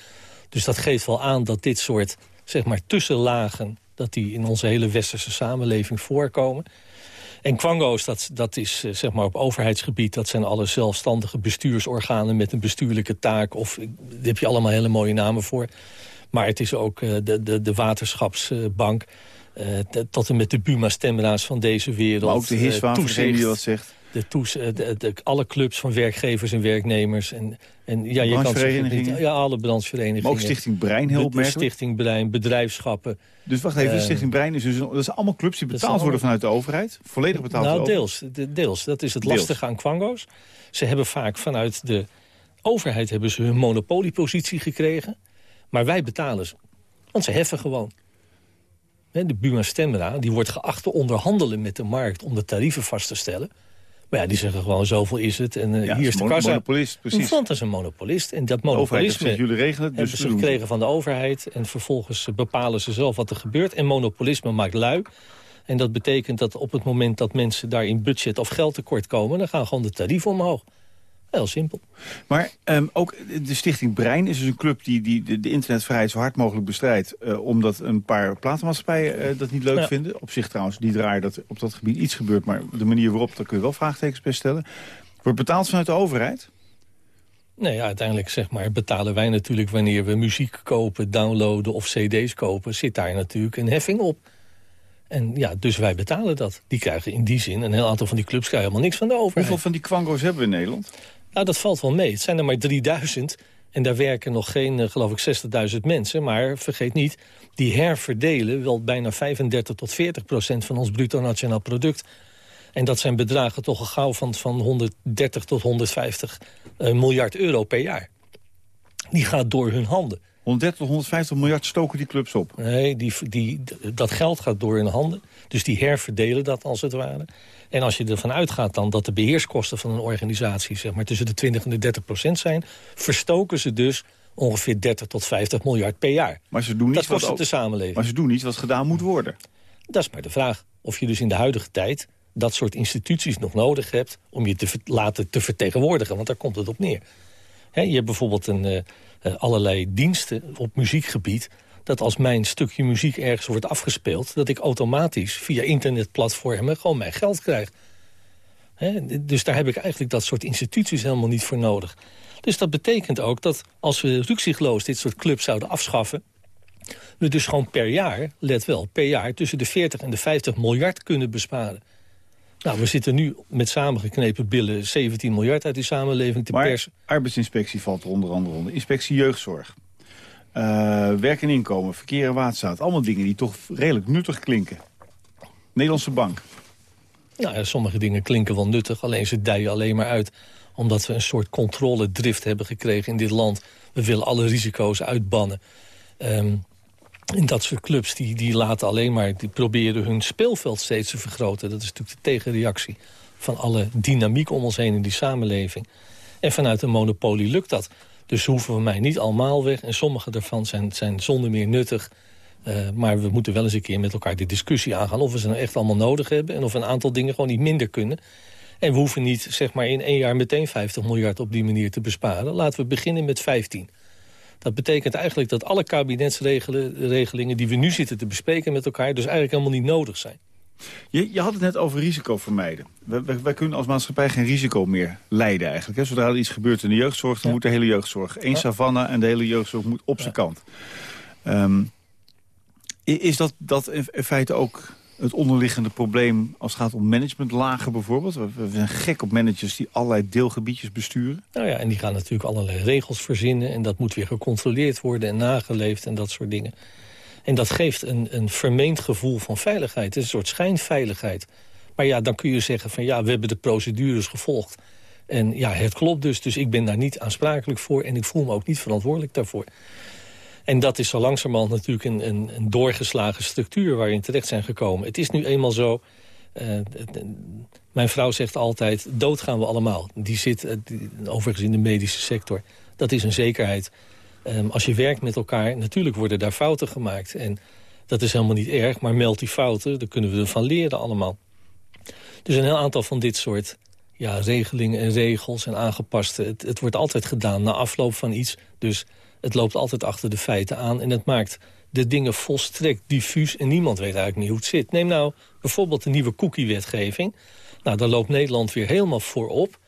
Dus dat geeft wel aan dat dit soort zeg maar, tussenlagen dat die in onze hele westerse samenleving voorkomen. En kwango's, dat, dat is eh, zeg maar op overheidsgebied... dat zijn alle zelfstandige bestuursorganen met een bestuurlijke taak. Of, daar heb je allemaal hele mooie namen voor. Maar het is ook uh, de, de, de waterschapsbank... Uh, tot en met de Buma-stemmeraars van deze wereld. Maar ook de HISWA, uh, die zegt de toes, de, de, alle clubs van werkgevers en werknemers. En, en, ja, je kan niet, ja, alle brancheverenigingen. Maar ook Stichting Brein, heel opmerkelijk. Stichting Brein, bedrijfschappen. Dus wacht even, uh, Stichting Brein is dus... Dat zijn allemaal clubs die betaald worden vanuit de overheid? Volledig betaald Nou, deels, de, deels. Dat is het deels. lastige aan Quango's. Ze hebben vaak vanuit de overheid hebben ze hun monopoliepositie gekregen. Maar wij betalen ze. Want ze heffen gewoon. De Buma Stemra die wordt geacht te onderhandelen met de markt... om de tarieven vast te stellen... Maar ja, die zeggen gewoon zoveel is het en uh, hier is de kassa. monopolist, precies. Is een monopolist. En dat monopolisme jullie regelen dus hebben ze gekregen van de overheid. En vervolgens bepalen ze zelf wat er gebeurt. En monopolisme maakt lui. En dat betekent dat op het moment dat mensen daar in budget of geld tekort komen... dan gaan gewoon de tarieven omhoog. Heel simpel. Maar um, ook de stichting Brein is dus een club die, die de, de internetvrijheid zo hard mogelijk bestrijdt. Uh, omdat een paar platenmaatschappijen uh, dat niet leuk vinden. Op zich trouwens, die draaien dat op dat gebied iets gebeurt. Maar de manier waarop, daar kun je wel vraagtekens bij stellen. Wordt betaald vanuit de overheid? Nee, ja, uiteindelijk zeg maar, betalen wij natuurlijk wanneer we muziek kopen, downloaden of cd's kopen. Zit daar natuurlijk een heffing op. En ja, dus wij betalen dat. Die krijgen in die zin, een heel aantal van die clubs krijgen helemaal niks van de overheid. Hoeveel van die kwango's hebben we in Nederland? Nou, dat valt wel mee. Het zijn er maar 3000. En daar werken nog geen, eh, geloof ik, 60.000 mensen. Maar vergeet niet, die herverdelen wel bijna 35 tot 40 procent van ons bruto nationaal product. En dat zijn bedragen toch al gauw van, van 130 tot 150 uh, miljard euro per jaar. Die gaat door hun handen. 130 tot 150 miljard stoken die clubs op? Nee, die, die, dat geld gaat door hun handen. Dus die herverdelen dat als het ware. En als je ervan uitgaat dan dat de beheerskosten van een organisatie... zeg maar tussen de 20 en de 30 procent zijn... verstoken ze dus ongeveer 30 tot 50 miljard per jaar. Maar ze doen niet dat kost de samenleving. Maar ze doen niet wat gedaan moet worden. Dat is maar de vraag. Of je dus in de huidige tijd dat soort instituties nog nodig hebt... om je te laten te vertegenwoordigen, want daar komt het op neer. Je hebt bijvoorbeeld een, uh, allerlei diensten op muziekgebied dat als mijn stukje muziek ergens wordt afgespeeld... dat ik automatisch via internetplatformen gewoon mijn geld krijg. dus daar heb ik eigenlijk dat soort instituties helemaal niet voor nodig. Dus dat betekent ook dat als we rukzichtloos dit soort clubs zouden afschaffen... we dus gewoon per jaar, let wel, per jaar... tussen de 40 en de 50 miljard kunnen besparen. Nou, we zitten nu met samengeknepen billen 17 miljard uit die samenleving te maar persen. arbeidsinspectie valt er onder andere onder. Inspectie jeugdzorg. Uh, werk en inkomen, verkeer en waterstaat. Allemaal dingen die toch redelijk nuttig klinken. Nederlandse bank. Nou ja, sommige dingen klinken wel nuttig. Alleen ze dijen alleen maar uit omdat we een soort controledrift hebben gekregen in dit land. We willen alle risico's uitbannen. Um, en dat soort clubs die, die laten alleen maar... die proberen hun speelveld steeds te vergroten. Dat is natuurlijk de tegenreactie van alle dynamiek om ons heen in die samenleving. En vanuit een monopolie lukt dat. Dus hoeven we mij niet allemaal weg. En sommige daarvan zijn, zijn zonder meer nuttig. Uh, maar we moeten wel eens een keer met elkaar de discussie aangaan... of we ze nou echt allemaal nodig hebben... en of een aantal dingen gewoon niet minder kunnen. En we hoeven niet zeg maar, in één jaar meteen 50 miljard op die manier te besparen. Laten we beginnen met 15. Dat betekent eigenlijk dat alle kabinetsregelingen die we nu zitten te bespreken met elkaar... dus eigenlijk helemaal niet nodig zijn. Je, je had het net over risico vermijden. Wij, wij, kunnen als maatschappij geen risico meer leiden eigenlijk. Hè? Zodra er iets gebeurt in de jeugdzorg, dan moet de hele jeugdzorg. één ja. savanne en de hele jeugdzorg moet op zijn kant. Um, is dat, dat in feite ook het onderliggende probleem als het gaat om managementlagen bijvoorbeeld? We, zijn gek op managers die allerlei deelgebiedjes besturen. Nou ja, en die gaan natuurlijk allerlei regels verzinnen... en dat moet weer gecontroleerd worden en nageleefd en dat soort dingen. En dat geeft een, een vermeend gevoel van veiligheid. Het is een soort schijnveiligheid. Maar ja, dan kun je zeggen van ja, we hebben de procedures gevolgd. En ja, het klopt dus, dus ik ben daar niet aansprakelijk voor... en ik voel me ook niet verantwoordelijk daarvoor. En dat is zo langzamerhand natuurlijk een, een, een doorgeslagen structuur... waarin terecht zijn gekomen. Het is nu eenmaal zo... Uh, mijn vrouw zegt altijd, dood gaan we allemaal. Die zit die, overigens in de medische sector. Dat is een zekerheid. Um, als je werkt met elkaar, natuurlijk worden daar fouten gemaakt. En dat is helemaal niet erg, maar meld die fouten. Daar kunnen we ervan leren allemaal. Dus een heel aantal van dit soort ja, regelingen en regels en aangepaste... Het, het wordt altijd gedaan na afloop van iets. Dus het loopt altijd achter de feiten aan en het maakt de dingen volstrekt diffuus... en niemand weet eigenlijk niet hoe het zit. Neem nou bijvoorbeeld de nieuwe cookie-wetgeving. Nou, daar loopt Nederland weer helemaal voorop.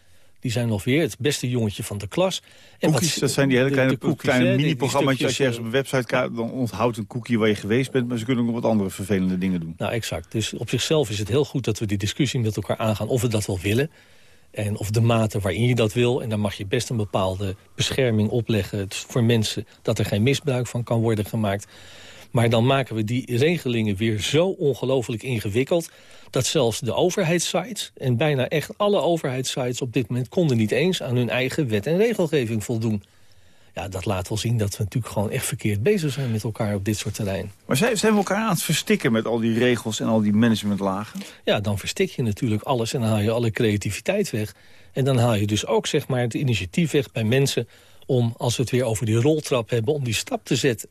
Die zijn nog weer het beste jongetje van de klas. En Cookies, dat zijn die hele kleine, kleine mini-programma's. Als je ergens op een website kijkt, dan onthoudt een cookie waar je geweest bent... maar ze kunnen ook nog wat andere vervelende dingen doen. Nou, exact. Dus op zichzelf is het heel goed dat we die discussie met elkaar aangaan... of we dat wel willen. En of de mate waarin je dat wil. En dan mag je best een bepaalde bescherming opleggen voor mensen... dat er geen misbruik van kan worden gemaakt. Maar dan maken we die regelingen weer zo ongelooflijk ingewikkeld... dat zelfs de overheidssites, en bijna echt alle overheidssites op dit moment... konden niet eens aan hun eigen wet en regelgeving voldoen. Ja, dat laat wel zien dat we natuurlijk gewoon echt verkeerd bezig zijn met elkaar op dit soort terrein. Maar zijn, zijn we elkaar aan het verstikken met al die regels en al die managementlagen? Ja, dan verstik je natuurlijk alles en dan haal je alle creativiteit weg. En dan haal je dus ook zeg maar, het initiatief weg bij mensen om, als we het weer over die roltrap hebben, om die stap te zetten.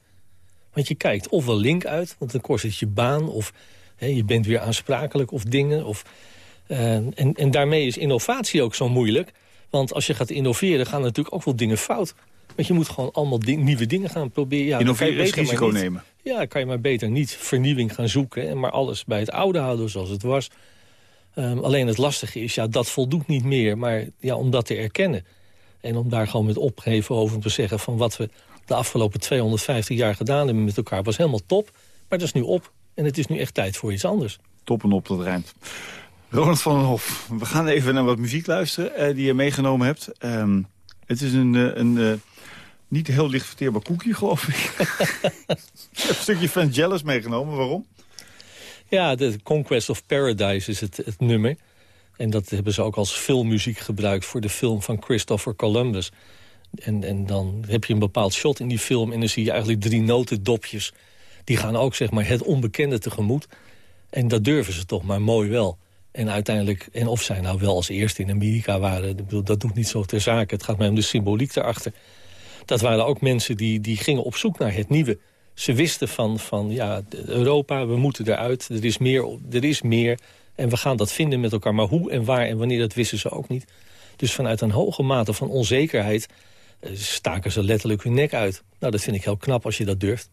Want je kijkt ofwel link uit, want dan kost het je baan... of je bent weer aansprakelijk of dingen. Of, uh, en, en daarmee is innovatie ook zo moeilijk. Want als je gaat innoveren, gaan natuurlijk ook wel dingen fout. Want je moet gewoon allemaal nieuwe dingen gaan proberen. Ja, Innoveren is risico nemen. Ja, kan je maar beter niet vernieuwing gaan zoeken... en maar alles bij het oude houden zoals het was. Um, alleen het lastige is, ja, dat voldoet niet meer. Maar ja, om dat te erkennen... en om daar gewoon met opgeven over te zeggen... van wat we de afgelopen 250 jaar gedaan hebben met elkaar... was helemaal top, maar dat is nu op. En het is nu echt tijd voor iets anders. Top en op, dat ruimt. Ronald van den Hof, we gaan even naar wat muziek luisteren... Uh, die je meegenomen hebt. Um, het is een, een, een uh, niet heel licht verteerbaar koekje, geloof ik. ik heb een stukje Van Jealous meegenomen. Waarom? Ja, de Conquest of Paradise is het, het nummer. En dat hebben ze ook als filmmuziek gebruikt... voor de film van Christopher Columbus. En, en dan heb je een bepaald shot in die film... en dan zie je eigenlijk drie notendopjes. Die gaan ook zeg maar, het onbekende tegemoet. En dat durven ze toch maar mooi wel. En uiteindelijk, en of zij nou wel als eerste in Amerika waren... dat doet niet zo ter zake. Het gaat mij om de symboliek erachter. Dat waren ook mensen die, die gingen op zoek naar het nieuwe. Ze wisten van, van ja, Europa, we moeten eruit. Er is, meer, er is meer en we gaan dat vinden met elkaar. Maar hoe en waar en wanneer, dat wisten ze ook niet. Dus vanuit een hoge mate van onzekerheid... Eh, staken ze letterlijk hun nek uit. Nou, dat vind ik heel knap als je dat durft.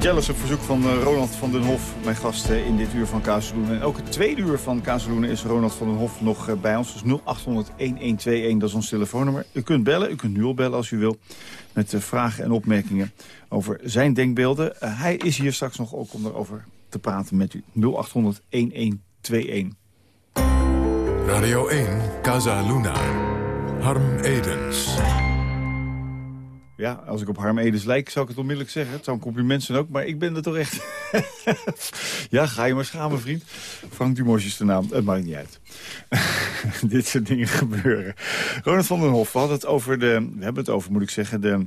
Vangelis op verzoek van uh, Ronald van den Hof, mijn gast uh, in dit uur van Kazeloenen. En het tweede uur van Kazeloenen is Ronald van den Hof nog uh, bij ons. Dus 0800-1121, dat is ons telefoonnummer. U kunt bellen, u kunt nu al bellen als u wil, met vragen en opmerkingen over zijn denkbeelden. hij is hier straks nog ook om erover te praten met u. 0800-1121. Radio 1, Casa Luna. Harm Edens. Ja, als ik op Harm Edens lijk, zou ik het onmiddellijk zeggen. Het zou een compliment zijn ook, maar ik ben er toch echt... ja, ga je maar schamen, vriend. Frank Dumos is de naam. Het maakt niet uit. Dit soort dingen gebeuren. Ronald van den Hof, we hadden het over de... We hebben het over, moet ik zeggen, de...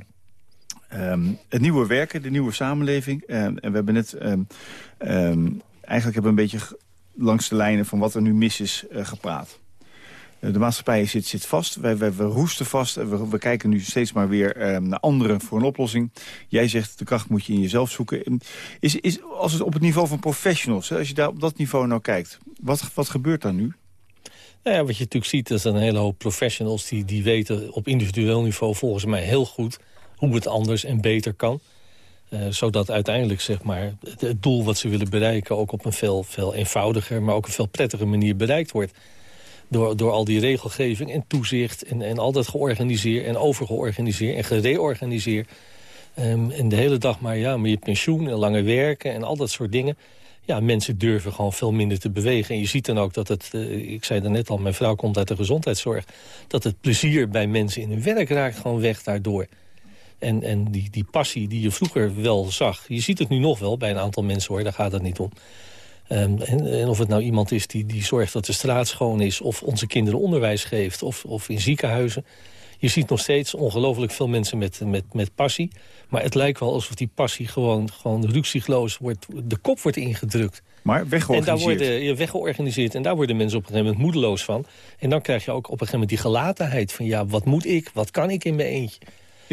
Um, het nieuwe werken, de nieuwe samenleving. En we hebben net... Um, eigenlijk hebben een beetje langs de lijnen van wat er nu mis is uh, gepraat. De maatschappij zit, zit vast. We roesten vast. We, we kijken nu steeds maar weer uh, naar anderen voor een oplossing. Jij zegt, de kracht moet je in jezelf zoeken. Is, is, als het op het niveau van professionals, hè, als je daar op dat niveau nou kijkt... wat, wat gebeurt daar nu? Nou ja, wat je natuurlijk ziet, is een hele hoop professionals... die, die weten op individueel niveau volgens mij heel goed... hoe het anders en beter kan. Uh, zodat uiteindelijk zeg maar, het doel wat ze willen bereiken... ook op een veel, veel eenvoudiger, maar ook een veel prettige manier bereikt wordt door, door al die regelgeving en toezicht... en, en al dat georganiseerd en overgeorganiseerd en gereorganiseerd. Um, en de hele dag maar, ja, maar je pensioen en langer werken en al dat soort dingen. Ja, mensen durven gewoon veel minder te bewegen. En je ziet dan ook dat het, uh, ik zei net al, mijn vrouw komt uit de gezondheidszorg... dat het plezier bij mensen in hun werk raakt gewoon weg daardoor. En, en die, die passie die je vroeger wel zag... je ziet het nu nog wel bij een aantal mensen hoor, daar gaat het niet om... Um, en, en, of het nou iemand is die, die zorgt dat de straat schoon is... of onze kinderen onderwijs geeft, of, of in ziekenhuizen. Je ziet nog steeds ongelooflijk veel mensen met, met, met passie. Maar het lijkt wel alsof die passie gewoon, gewoon ruksigloos wordt... de kop wordt ingedrukt. Maar weggeorganiseerd. En daar worden je weggeorganiseerd. En daar worden mensen op een gegeven moment moedeloos van. En dan krijg je ook op een gegeven moment die gelatenheid van... ja, wat moet ik? Wat kan ik in mijn eentje?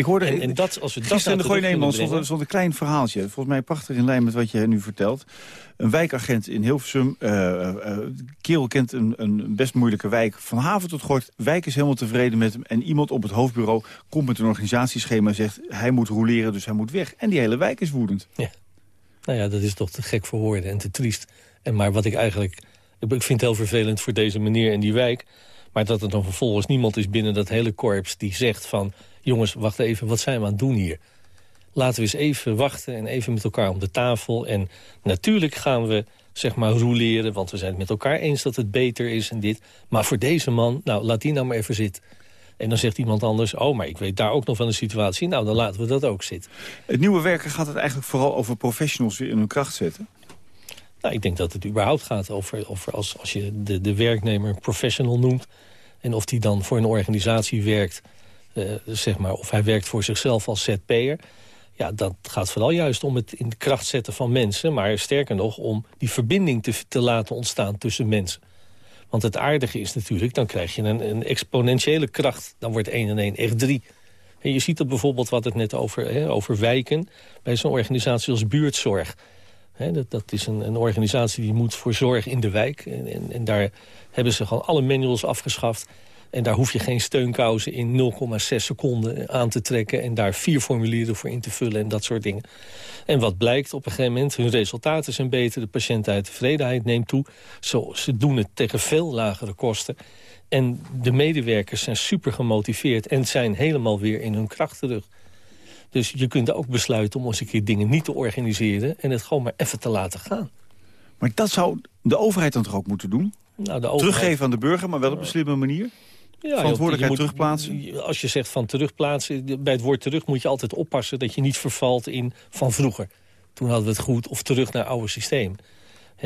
Ik hoorde, en, en dat, als we dat in de Gooi stond, stond een klein verhaaltje. Volgens mij prachtig in lijn met wat je nu vertelt. Een wijkagent in Hilversum. Uh, uh, kerel kent een, een best moeilijke wijk. Van haven tot gort. Wijk is helemaal tevreden met hem. En iemand op het hoofdbureau komt met een organisatieschema... en zegt hij moet roleren, dus hij moet weg. En die hele wijk is woedend. Ja. Nou ja, dat is toch te gek voor woorden en te triest. En maar wat ik eigenlijk... Ik vind het heel vervelend voor deze meneer en die wijk... maar dat er dan vervolgens niemand is binnen dat hele korps... die zegt van jongens, wacht even, wat zijn we aan het doen hier? Laten we eens even wachten en even met elkaar om de tafel. En natuurlijk gaan we zeg maar rouleren, want we zijn het met elkaar eens dat het beter is en dit. Maar voor deze man, nou, laat die nou maar even zitten. En dan zegt iemand anders, oh, maar ik weet daar ook nog van een situatie. Nou, dan laten we dat ook zitten. Het nieuwe werken gaat het eigenlijk vooral over professionals weer in hun kracht zetten? Nou, ik denk dat het überhaupt gaat over, over als, als je de, de werknemer professional noemt... en of die dan voor een organisatie werkt zeg maar, of hij werkt voor zichzelf als ZP'er... Ja, dat gaat vooral juist om het in de kracht zetten van mensen... maar sterker nog om die verbinding te, te laten ontstaan tussen mensen. Want het aardige is natuurlijk, dan krijg je een, een exponentiële kracht. Dan wordt 1 en 1 echt 3. En je ziet dat bijvoorbeeld wat het net over, hè, over wijken... bij zo'n organisatie als buurtzorg. Hè, dat, dat is een, een, organisatie die moet voor zorg in de wijk. En, en, en daar hebben ze gewoon alle manuals afgeschaft... En daar hoef je geen steunkousen in 0,6 seconden aan te trekken... en daar vier formulieren voor in te vullen en dat soort dingen. En wat blijkt op een gegeven moment, hun resultaten zijn beter... de patiëntenhuid neemt toe. Zo, ze doen het tegen veel lagere kosten. En de medewerkers zijn super gemotiveerd... en zijn helemaal weer in hun kracht terug. Dus je kunt ook besluiten om eens een keer dingen niet te organiseren... en het gewoon maar even te laten gaan. Maar dat zou de overheid dan toch ook moeten doen? Nou, de overheid... Teruggeven aan de burger, maar wel op een slimme manier? Ja, Verantwoordelijkheid terugplaatsen? Als je zegt van terugplaatsen, bij het woord terug moet je altijd oppassen... dat je niet vervalt in van vroeger. Toen hadden we het goed of terug naar oude systeem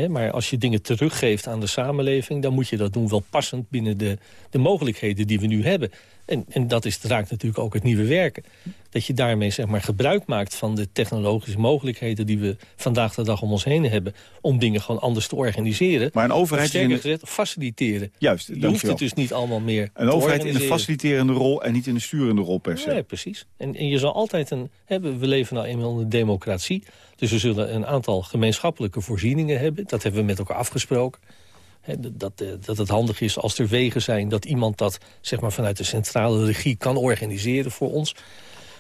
maar als je dingen teruggeeft aan de samenleving... dan moet je dat doen wel passend binnen de, de mogelijkheden die we nu hebben. En, en dat is, raakt natuurlijk ook het nieuwe werken. Dat je daarmee zeg maar, gebruik maakt van de technologische mogelijkheden... die we vandaag de dag om ons heen hebben... om dingen gewoon anders te organiseren. Maar een overheid... Sterker gezegd, faciliteren. Juist, Je hoeft het dus niet allemaal meer Een overheid in een faciliterende rol en niet in een sturende rol per se. Nee, precies. En, en je zal altijd een... Hebben, we leven nou eenmaal in een democratie... Dus we zullen een aantal gemeenschappelijke voorzieningen hebben. Dat hebben we met elkaar afgesproken. Dat, eh, dat het handig is als er wegen zijn... dat iemand dat zeg maar, vanuit de centrale regie kan organiseren voor ons.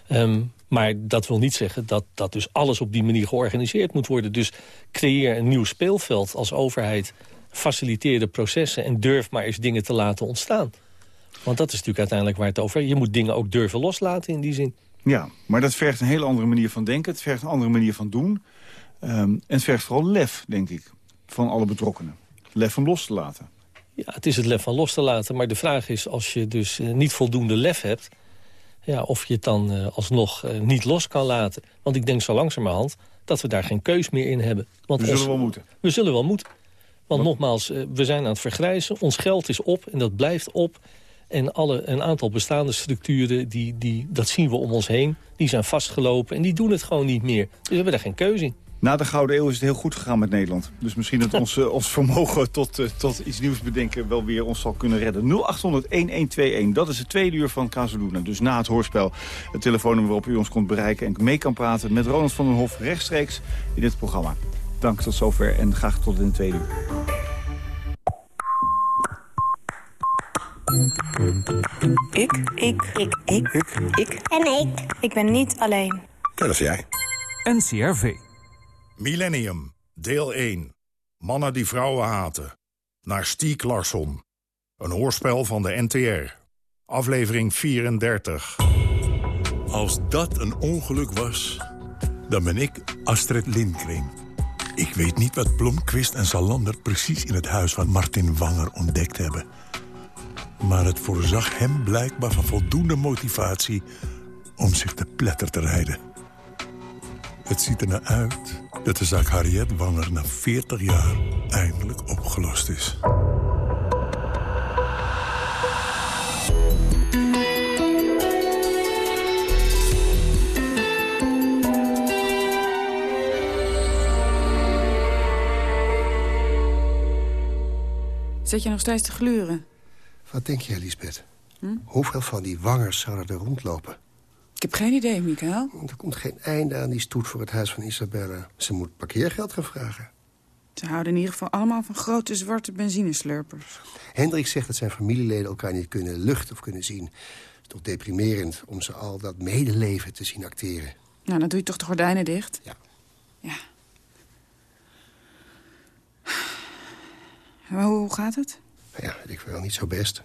Ehm, Maar dat wil niet zeggen dat, dat dus alles op die manier georganiseerd moet worden. Dus creëer een nieuw speelveld als overheid. Faciliteer de processen en durf maar eens dingen te laten ontstaan. Want dat is natuurlijk uiteindelijk waar het over Je moet dingen ook durven loslaten in die zin. Ja, maar dat vergt een hele andere manier van denken. Het vergt een andere manier van doen. Um, en het vergt vooral lef, denk ik, van alle betrokkenen. Lef om los te laten. Ja, het is het lef van los te laten. Maar de vraag is, als je dus eh, niet voldoende lef hebt... Ja, of je het dan uh, alsnog uh, niet los kan laten. Want ik denk zo langzamerhand dat we daar geen keus meer in hebben. Want we zullen wel moeten. We zullen wel moeten. Want nogmaals, we zijn aan het vergrijzen. Ons geld is op en dat blijft op. En alle, een aantal bestaande structuren, die, die, dat zien we om ons heen... die zijn vastgelopen en die doen het gewoon niet meer. Dus we hebben daar geen keuze in. Na de Gouden Eeuw is het heel goed gegaan met Nederland. Dus misschien dat ons, uh, ons vermogen tot, uh, tot iets nieuws bedenken... wel weer ons zal kunnen redden. 0800-1121, dat is het tweede uur van Casaluna. Dus na het hoorspel het telefoonnummer waarop u ons kunt bereiken... en mee kan praten met Ronald van den Hof rechtstreeks in dit programma. Dank tot zover en graag tot in het tweede uur. Ik. Ik. Ik. Ik. Ik. Ik. En ik. Ik ben niet alleen. Dat is jij. NCRV. Millennium, deel 1. Mannen die vrouwen haten. Naar Stiek Larsson. Een hoorspel van de NTR. Aflevering 34. Als dat een ongeluk was, dan ben ik Astrid Lindgren. Ik weet niet wat Blomquist en Salander precies in het huis van Martin Wanger ontdekt hebben. Maar het voorzag hem blijkbaar van voldoende motivatie om zich te pletter te rijden. Het ziet er naar uit dat de zaak Harriet Wanger na 40 jaar eindelijk opgelost is. Zet je nog steeds te gluren? Wat denk je, Lisbeth? Hm? Hoeveel van die wangers zouden er rondlopen? Ik heb geen idee, Mikael. Er komt geen einde aan die stoet voor het huis van Isabelle. Ze moet parkeergeld gaan vragen. Ze houden in ieder geval allemaal van grote zwarte benzineslurpers. Hendrik zegt dat zijn familieleden elkaar niet kunnen luchten of kunnen zien. Het is toch deprimerend om ze al dat medeleven te zien acteren. Nou, dan doe je toch de gordijnen dicht? Ja. Ja. Maar hoe gaat het? Ja, ik wel niet zo best.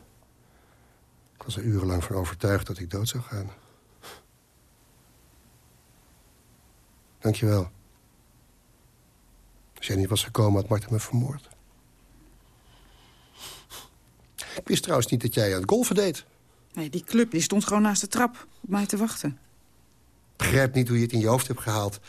Ik was er urenlang van overtuigd dat ik dood zou gaan. Dankjewel. Als jij niet was gekomen, had Martin me vermoord. Ik wist trouwens niet dat jij aan het golfen deed. Nee, die club die stond gewoon naast de trap op mij te wachten. Ik begrijp niet hoe je het in je hoofd hebt gehaald...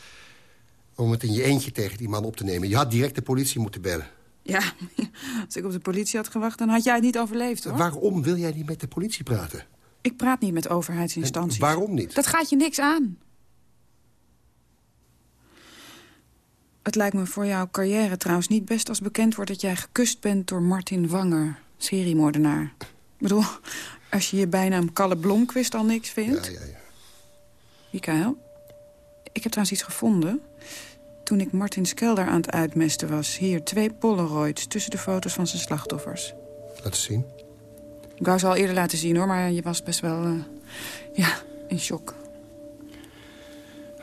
om het in je eentje tegen die man op te nemen. Je had direct de politie moeten bellen. Ja, als ik op de politie had gewacht, dan had jij het niet overleefd, hoor. Waarom wil jij niet met de politie praten? Ik praat niet met overheidsinstanties. En waarom niet? Dat gaat je niks aan. Het lijkt me voor jouw carrière trouwens niet best als bekend wordt... dat jij gekust bent door Martin Wanger, seriemoordenaar. Ik bedoel, als je je bijnaam Kalle Blomquist al niks vindt... Ja, ja, ja. Mikael, ik heb trouwens iets gevonden. Toen ik Martins kelder aan het uitmesten was... hier twee polaroids tussen de foto's van zijn slachtoffers. Laat eens zien. Ik wou ze al eerder laten zien, hoor, maar je was best wel... Uh, ja, in shock.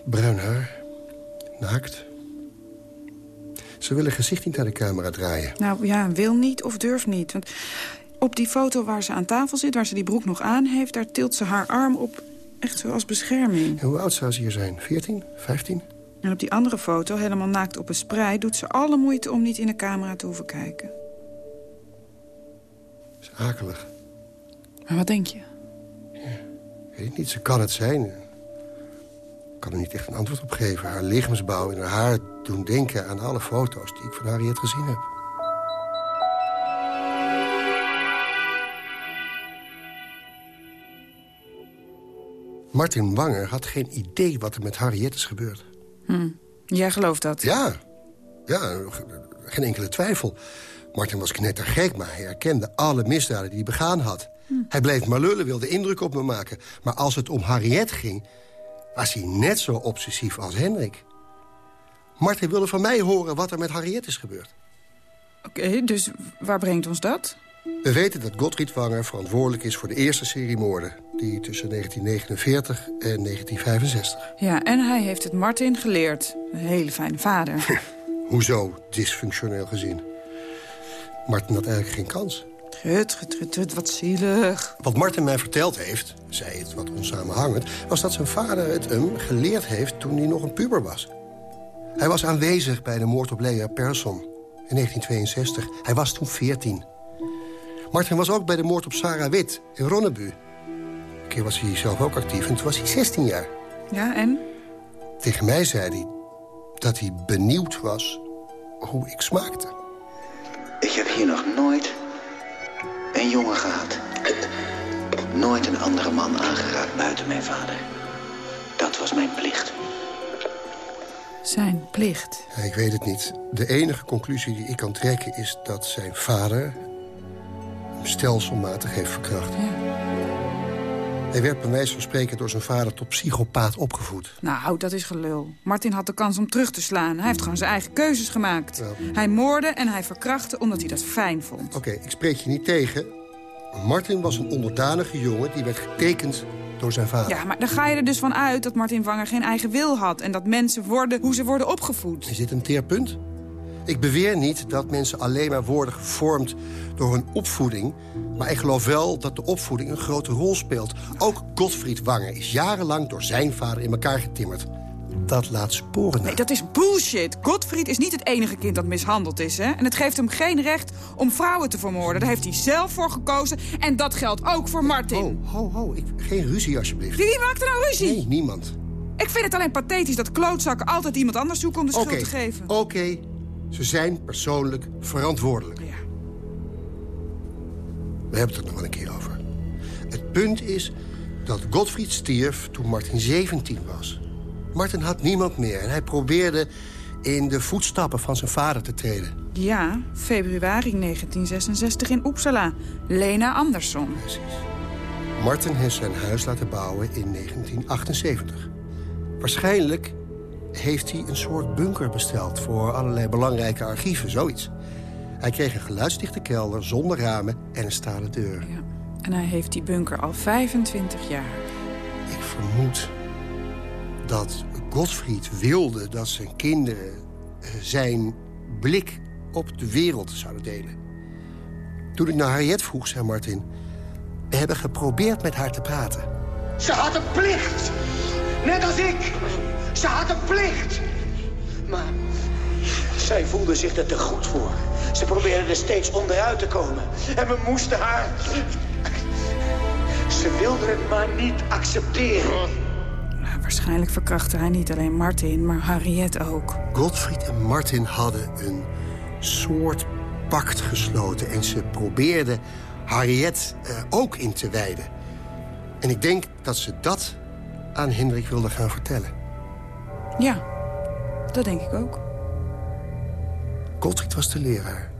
Bruin haar, naakt, ze willen gezicht niet naar de camera draaien. Nou ja, wil niet of durft niet. Want op die foto waar ze aan tafel zit, waar ze die broek nog aan heeft... daar tilt ze haar arm op, echt zoals bescherming. En hoe oud zou ze hier zijn? 14? 15? En op die andere foto, helemaal naakt op een sprei... doet ze alle moeite om niet in de camera te hoeven kijken. Dat is akelig. Maar wat denk je? Ja, weet ik niet, ze kan het zijn. Ik kan er niet echt een antwoord op geven. Haar lichaamsbouw en haar haar doen denken aan alle foto's die ik van Harriet gezien heb. Martin Wanger had geen idee wat er met Harriet is gebeurd. Hm. Jij gelooft dat? Ja. Ja, geen enkele twijfel. Martin was knettergek, maar hij herkende alle misdaden die hij begaan had. Hm. Hij bleef maar lullen, wilde indruk op me maken. Maar als het om Harriet ging, was hij net zo obsessief als Hendrik. Martin wilde van mij horen wat er met Harriet is gebeurd. Oké, dus waar brengt ons dat? We weten dat Gottfried Wanger verantwoordelijk is voor de eerste serie moorden. die tussen 1949 en 1965. Ja, en hij heeft het Martin geleerd. Een hele fijne vader. Hoezo dysfunctioneel gezien? Martin had eigenlijk geen kans. Trut, trut, trut, wat zielig. Wat Martin mij verteld heeft, zei het wat onsamenhangend... was dat zijn vader het hem geleerd heeft toen hij nog een puber was. Hij was aanwezig bij de moord op Lea Persson in 1962. Hij was toen 14. Martin was ook bij de moord op Sarah Wit in Ronnebu. Een keer was hij zelf ook actief en toen was hij 16 jaar. Ja, en? Tegen mij zei hij dat hij benieuwd was hoe ik smaakte. Ik heb hier nog nooit een jongen gehad. Nooit een andere man aangeraakt buiten mijn vader. Dat was mijn plicht. Zijn plicht. Ja, ik weet het niet. De enige conclusie die ik kan trekken is dat zijn vader... hem stelselmatig heeft verkracht. Hij werd bij wijze van spreken door zijn vader tot psychopaat opgevoed. Nou, dat is gelul. Martin had de kans om terug te slaan. Hij heeft gewoon zijn eigen keuzes gemaakt. Hij moorde en hij verkrachtte omdat hij dat fijn vond. Oké, ik spreek je niet tegen. Martin was een onderdanige jongen die werd getekend door zijn vader. Ja, maar dan ga je er dus van uit dat Martin Wanger geen eigen wil had... en dat mensen worden hoe ze worden opgevoed. Is dit een teerpunt? Ik beweer niet dat mensen alleen maar worden gevormd door hun opvoeding... maar ik geloof wel dat de opvoeding een grote rol speelt. Ook Gottfried Wanger is jarenlang door zijn vader in elkaar getimmerd. Dat laat sporen. Nee, dat is bullshit. Gottfried is niet het enige kind dat mishandeld is, hè? En het geeft hem geen recht om vrouwen te vermoorden. Daar heeft hij zelf voor gekozen. En dat geldt ook voor Martin. Ho, ho, ho. Ik, geen ruzie, alsjeblieft. Wie maakt er nou ruzie? Nee, niemand. Ik vind het alleen pathetisch dat klootzakken altijd iemand anders zoeken om de schuld te geven. Oké, ze zijn persoonlijk verantwoordelijk. Ja. We hebben het er nog wel een keer over. Het punt is dat Gottfried stierf toen Martin 17 was. Martin had niemand meer en hij probeerde in de voetstappen van zijn vader te treden. Ja, februari 1966 in Uppsala. Lena Andersson. Martin heeft zijn huis laten bouwen in 1978. Waarschijnlijk heeft hij een soort bunker besteld... voor allerlei belangrijke archieven, zoiets. Hij kreeg een geluidsdichte kelder zonder ramen en een stalen deur. Ja. En hij heeft die bunker al 25 jaar. Ik vermoed dat Gottfried wilde dat zijn kinderen eh, zijn blik op de wereld zouden delen. Toen ik naar Harriet vroeg, zei Martin... we hebben geprobeerd met haar te praten. Ze had een plicht. Net als ik. Ze had een plicht. Maar zij voelde zich er te goed voor. Ze probeerde er steeds onderuit te komen. En we moesten haar... Ze wilde het maar niet accepteren. Waarschijnlijk verkrachtte hij niet alleen Martin, maar Harriet ook. Gottfried en Martin hadden een soort pact gesloten... en ze probeerden Harriet eh, ook in te wijden. En ik denk dat ze dat aan Hendrik wilde gaan vertellen. Ja, dat denk ik ook. Gottfried was de leraar.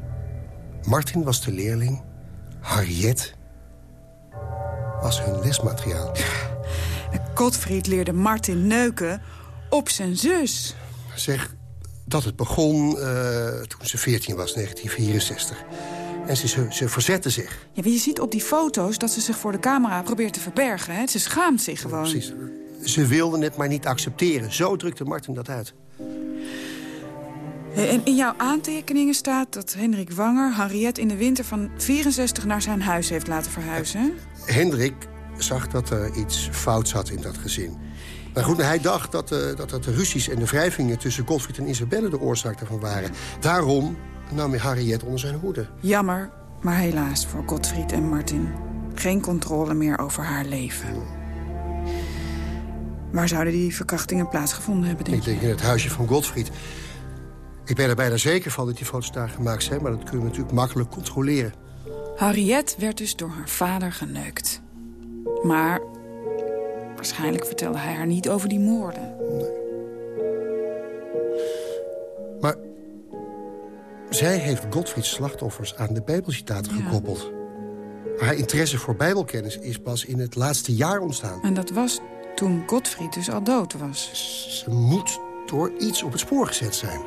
Martin was de leerling. Harriet was hun lesmateriaal. Gottfried leerde Martin neuken op zijn zus. Zeg dat het begon eh, toen ze 14 was, 1964. En ze, ze, ze verzette zich. Ja, je ziet op die foto's dat ze zich voor de camera probeert te verbergen. Hè? Ze schaamt zich gewoon. Precies. Ze wilden het maar niet accepteren. Zo drukte Martin dat uit. En in jouw aantekeningen staat dat Hendrik Wanger Harriet in de winter van 64 naar zijn huis heeft laten verhuizen. Hendrik zag dat er iets fout zat in dat gezin. Maar goed, hij dacht dat, uh, dat, dat de ruzies en de wrijvingen tussen Gottfried en Isabelle de oorzaak daarvan waren. Daarom nam hij Harriet onder zijn hoede. Jammer, maar helaas voor Gottfried en Martin. Geen controle meer over haar leven. Waar zouden die verkrachtingen plaatsgevonden hebben, denk Ik denk in het huisje van Gottfried. Ik ben er bijna zeker van dat die foto's daar gemaakt zijn... maar dat kunnen we natuurlijk makkelijk controleren. Harriet werd dus door haar vader geneukt. Maar waarschijnlijk vertelde hij haar niet over die moorden. Maar zij heeft Gottfrieds slachtoffers aan de bijbelcitaten gekoppeld. Haar interesse voor bijbelkennis is pas in het laatste jaar ontstaan. En dat was toen Gottfried dus al dood was. Ze moet door iets op het spoor gezet zijn.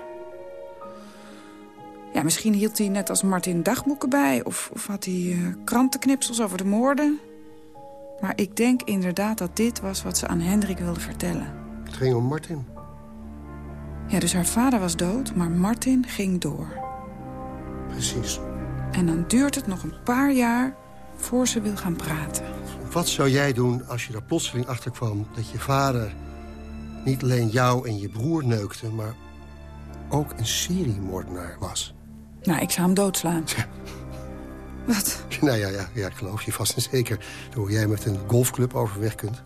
Ja, misschien hield hij net als Martin dagboeken bij... of, of had hij uh, krantenknipsels over de moorden. Maar ik denk inderdaad dat dit was wat ze aan Hendrik wilde vertellen. Het ging om Martin. Ja, dus haar vader was dood, maar Martin ging door. Precies. En dan duurt het nog een paar jaar voor ze wil gaan praten. Wat zou jij doen als je er plotseling achter kwam dat je vader niet alleen jou en je broer neukte... maar ook een seriemoordenaar was? Nou, ik zou hem doodslaan. Wat? Nou ja, ja, ja, ik geloof je vast en zeker. Hoe jij met een golfclub overweg kunt.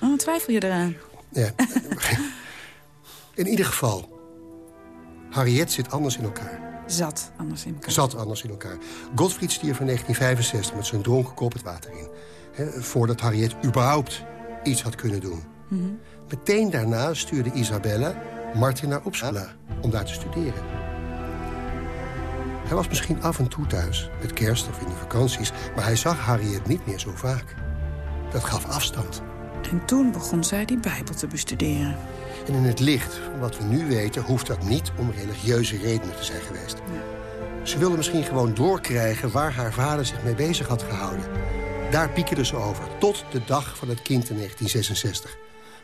Oh, twijfel je eraan? Ja. in ieder geval, Harriet zit anders in elkaar. Zat anders in elkaar. Zat anders in elkaar. Gottfried stierf in 1965 met zijn dronken kop het water in. Voordat Harriet überhaupt iets had kunnen doen. Mhm. Meteen daarna stuurde Isabella Martin naar Uppsala om daar te studeren. Hij was misschien af en toe thuis, met kerst of in de vakanties... maar hij zag Harriet niet meer zo vaak. Dat gaf afstand. En toen begon zij die Bijbel te bestuderen. En in het licht van wat we nu weten... hoeft dat niet om religieuze redenen te zijn geweest. Ze wilde misschien gewoon doorkrijgen waar haar vader zich mee bezig had gehouden. Daar piekerde ze over, tot de dag van het kind in 1966.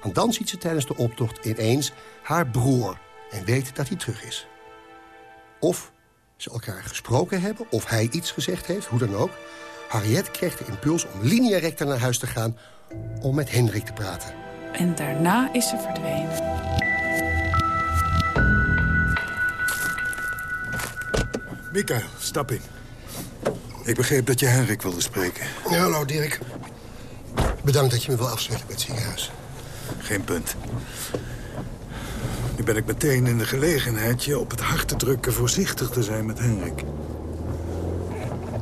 Want dan ziet ze tijdens de optocht ineens haar broer... en weet dat hij terug is. Of ze elkaar gesproken hebben, of hij iets gezegd heeft, hoe dan ook. Harriet kreeg de impuls om linea recta naar huis te gaan... om met Hendrik te praten. En daarna is ze verdwenen. Mikael, stap in. Ik begreep dat je Henrik wilde spreken. Ja, hallo Dirk. Bedankt dat je me wil afzetten bij het ziekenhuis. Geen punt. Nu ben ik meteen in de gelegenheid je op het hart te drukken... voorzichtig te zijn met Henrik.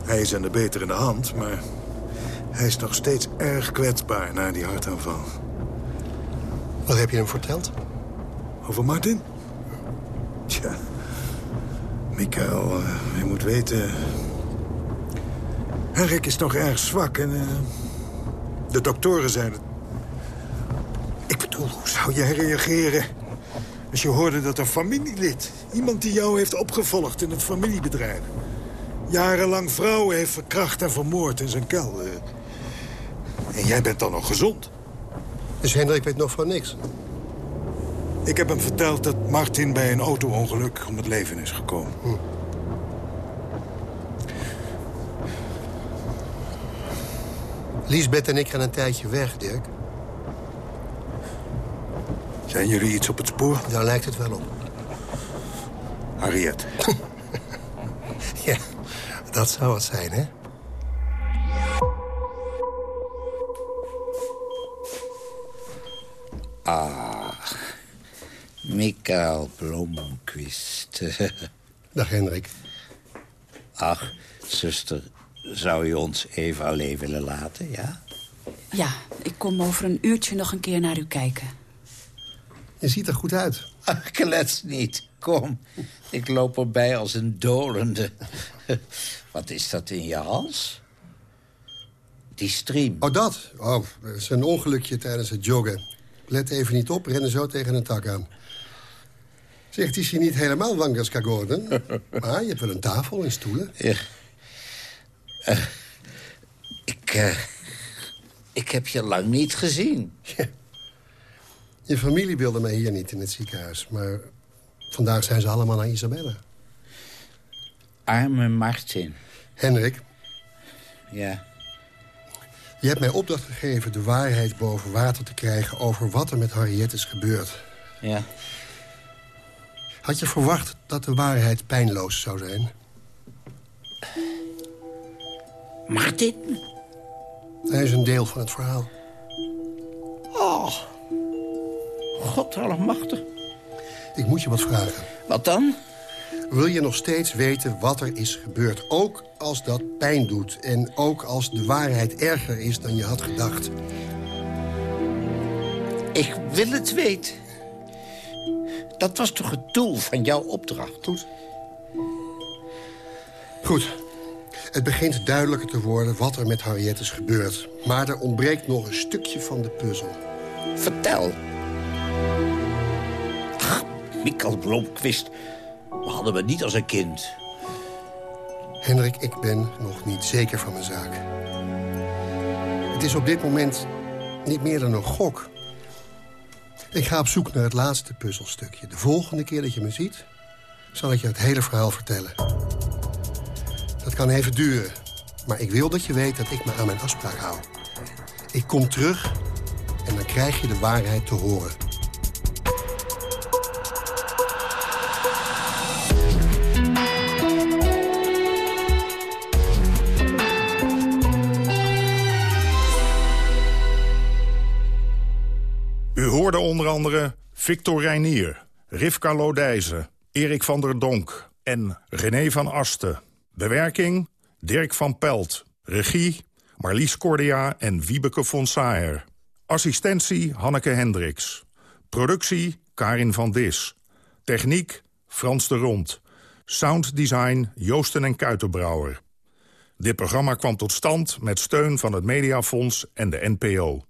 Hij is aan de betere hand, maar... hij is nog steeds erg kwetsbaar na die hartaanval. Wat heb je hem verteld? Over Martin? Tja, Mikael, uh, je moet weten... Henrik is nog erg zwak en... Uh, de doktoren zeiden... Ik bedoel, hoe zou jij reageren... als je hoorde dat een familielid... iemand die jou heeft opgevolgd in het familiebedrijf... jarenlang vrouwen heeft verkracht en vermoord in zijn kelder... En jij bent dan nog gezond. Dus Hendrik weet nog van niks? Ik heb hem verteld dat Martin bij een auto-ongeluk om het leven is gekomen. Hm. Liesbeth en ik gaan een tijdje weg, Dirk. Zijn jullie iets op het spoor? Daar lijkt het wel op. Harriet. ja, dat zou het zijn, hè? Ah, Mikael Blomqvist. Dag, Hendrik. Ach, zuster, zou je ons even alleen willen laten, ja? Ja, ik kom over een uurtje nog een keer naar u kijken. Je ziet er goed uit. Ach, klets niet. Kom, ik loop erbij als een dolende. Wat is dat in je hals? Die stream. Oh, dat? Oh, dat is een ongelukje tijdens het joggen. Let even niet op, rennen zo tegen een tak aan. Zegt, is hier niet helemaal Wangaska Gordon. maar je hebt wel een tafel en stoelen. Ja. Uh, ik, uh, ik heb je lang niet gezien. Ja. Je familie wilde mij hier niet in het ziekenhuis. Maar vandaag zijn ze allemaal naar Isabella. Arme Martin. Henrik. Ja. Je hebt mij opdracht gegeven de waarheid boven water te krijgen... over wat er met Harriet is gebeurd. Ja. Had je verwacht dat de waarheid pijnloos zou zijn? Martin? Hij is een deel van het verhaal. Oh, God allemachtig. Ik moet je wat vragen. Wat dan? Wil je nog steeds weten wat er is gebeurd? Ook als dat pijn doet. En ook als de waarheid erger is dan je had gedacht. Ik wil het weten. Dat was toch het doel van jouw opdracht? Goed. Goed. Het begint duidelijker te worden wat er met Harriet is gebeurd. Maar er ontbreekt nog een stukje van de puzzel. Vertel. Mikkel Blomqvist. We hadden me niet als een kind. Hendrik, ik ben nog niet zeker van mijn zaak. Het is op dit moment niet meer dan een gok. Ik ga op zoek naar het laatste puzzelstukje. De volgende keer dat je me ziet, zal ik je het hele verhaal vertellen. Dat kan even duren, maar ik wil dat je weet dat ik me aan mijn afspraak hou. Ik kom terug en dan krijg je de waarheid te horen. Onder andere Victor Reinier, Rivka Lodijzen, Erik van der Donk en René van Asten. Bewerking Dirk van Pelt. Regie Marlies Cordia en Wiebeke von Saer. Assistentie Hanneke Hendricks. Productie Karin van Dis. Techniek Frans de Rond. Sounddesign Joosten en Kuitenbrouwer. Dit programma kwam tot stand met steun van het Mediafonds en de NPO.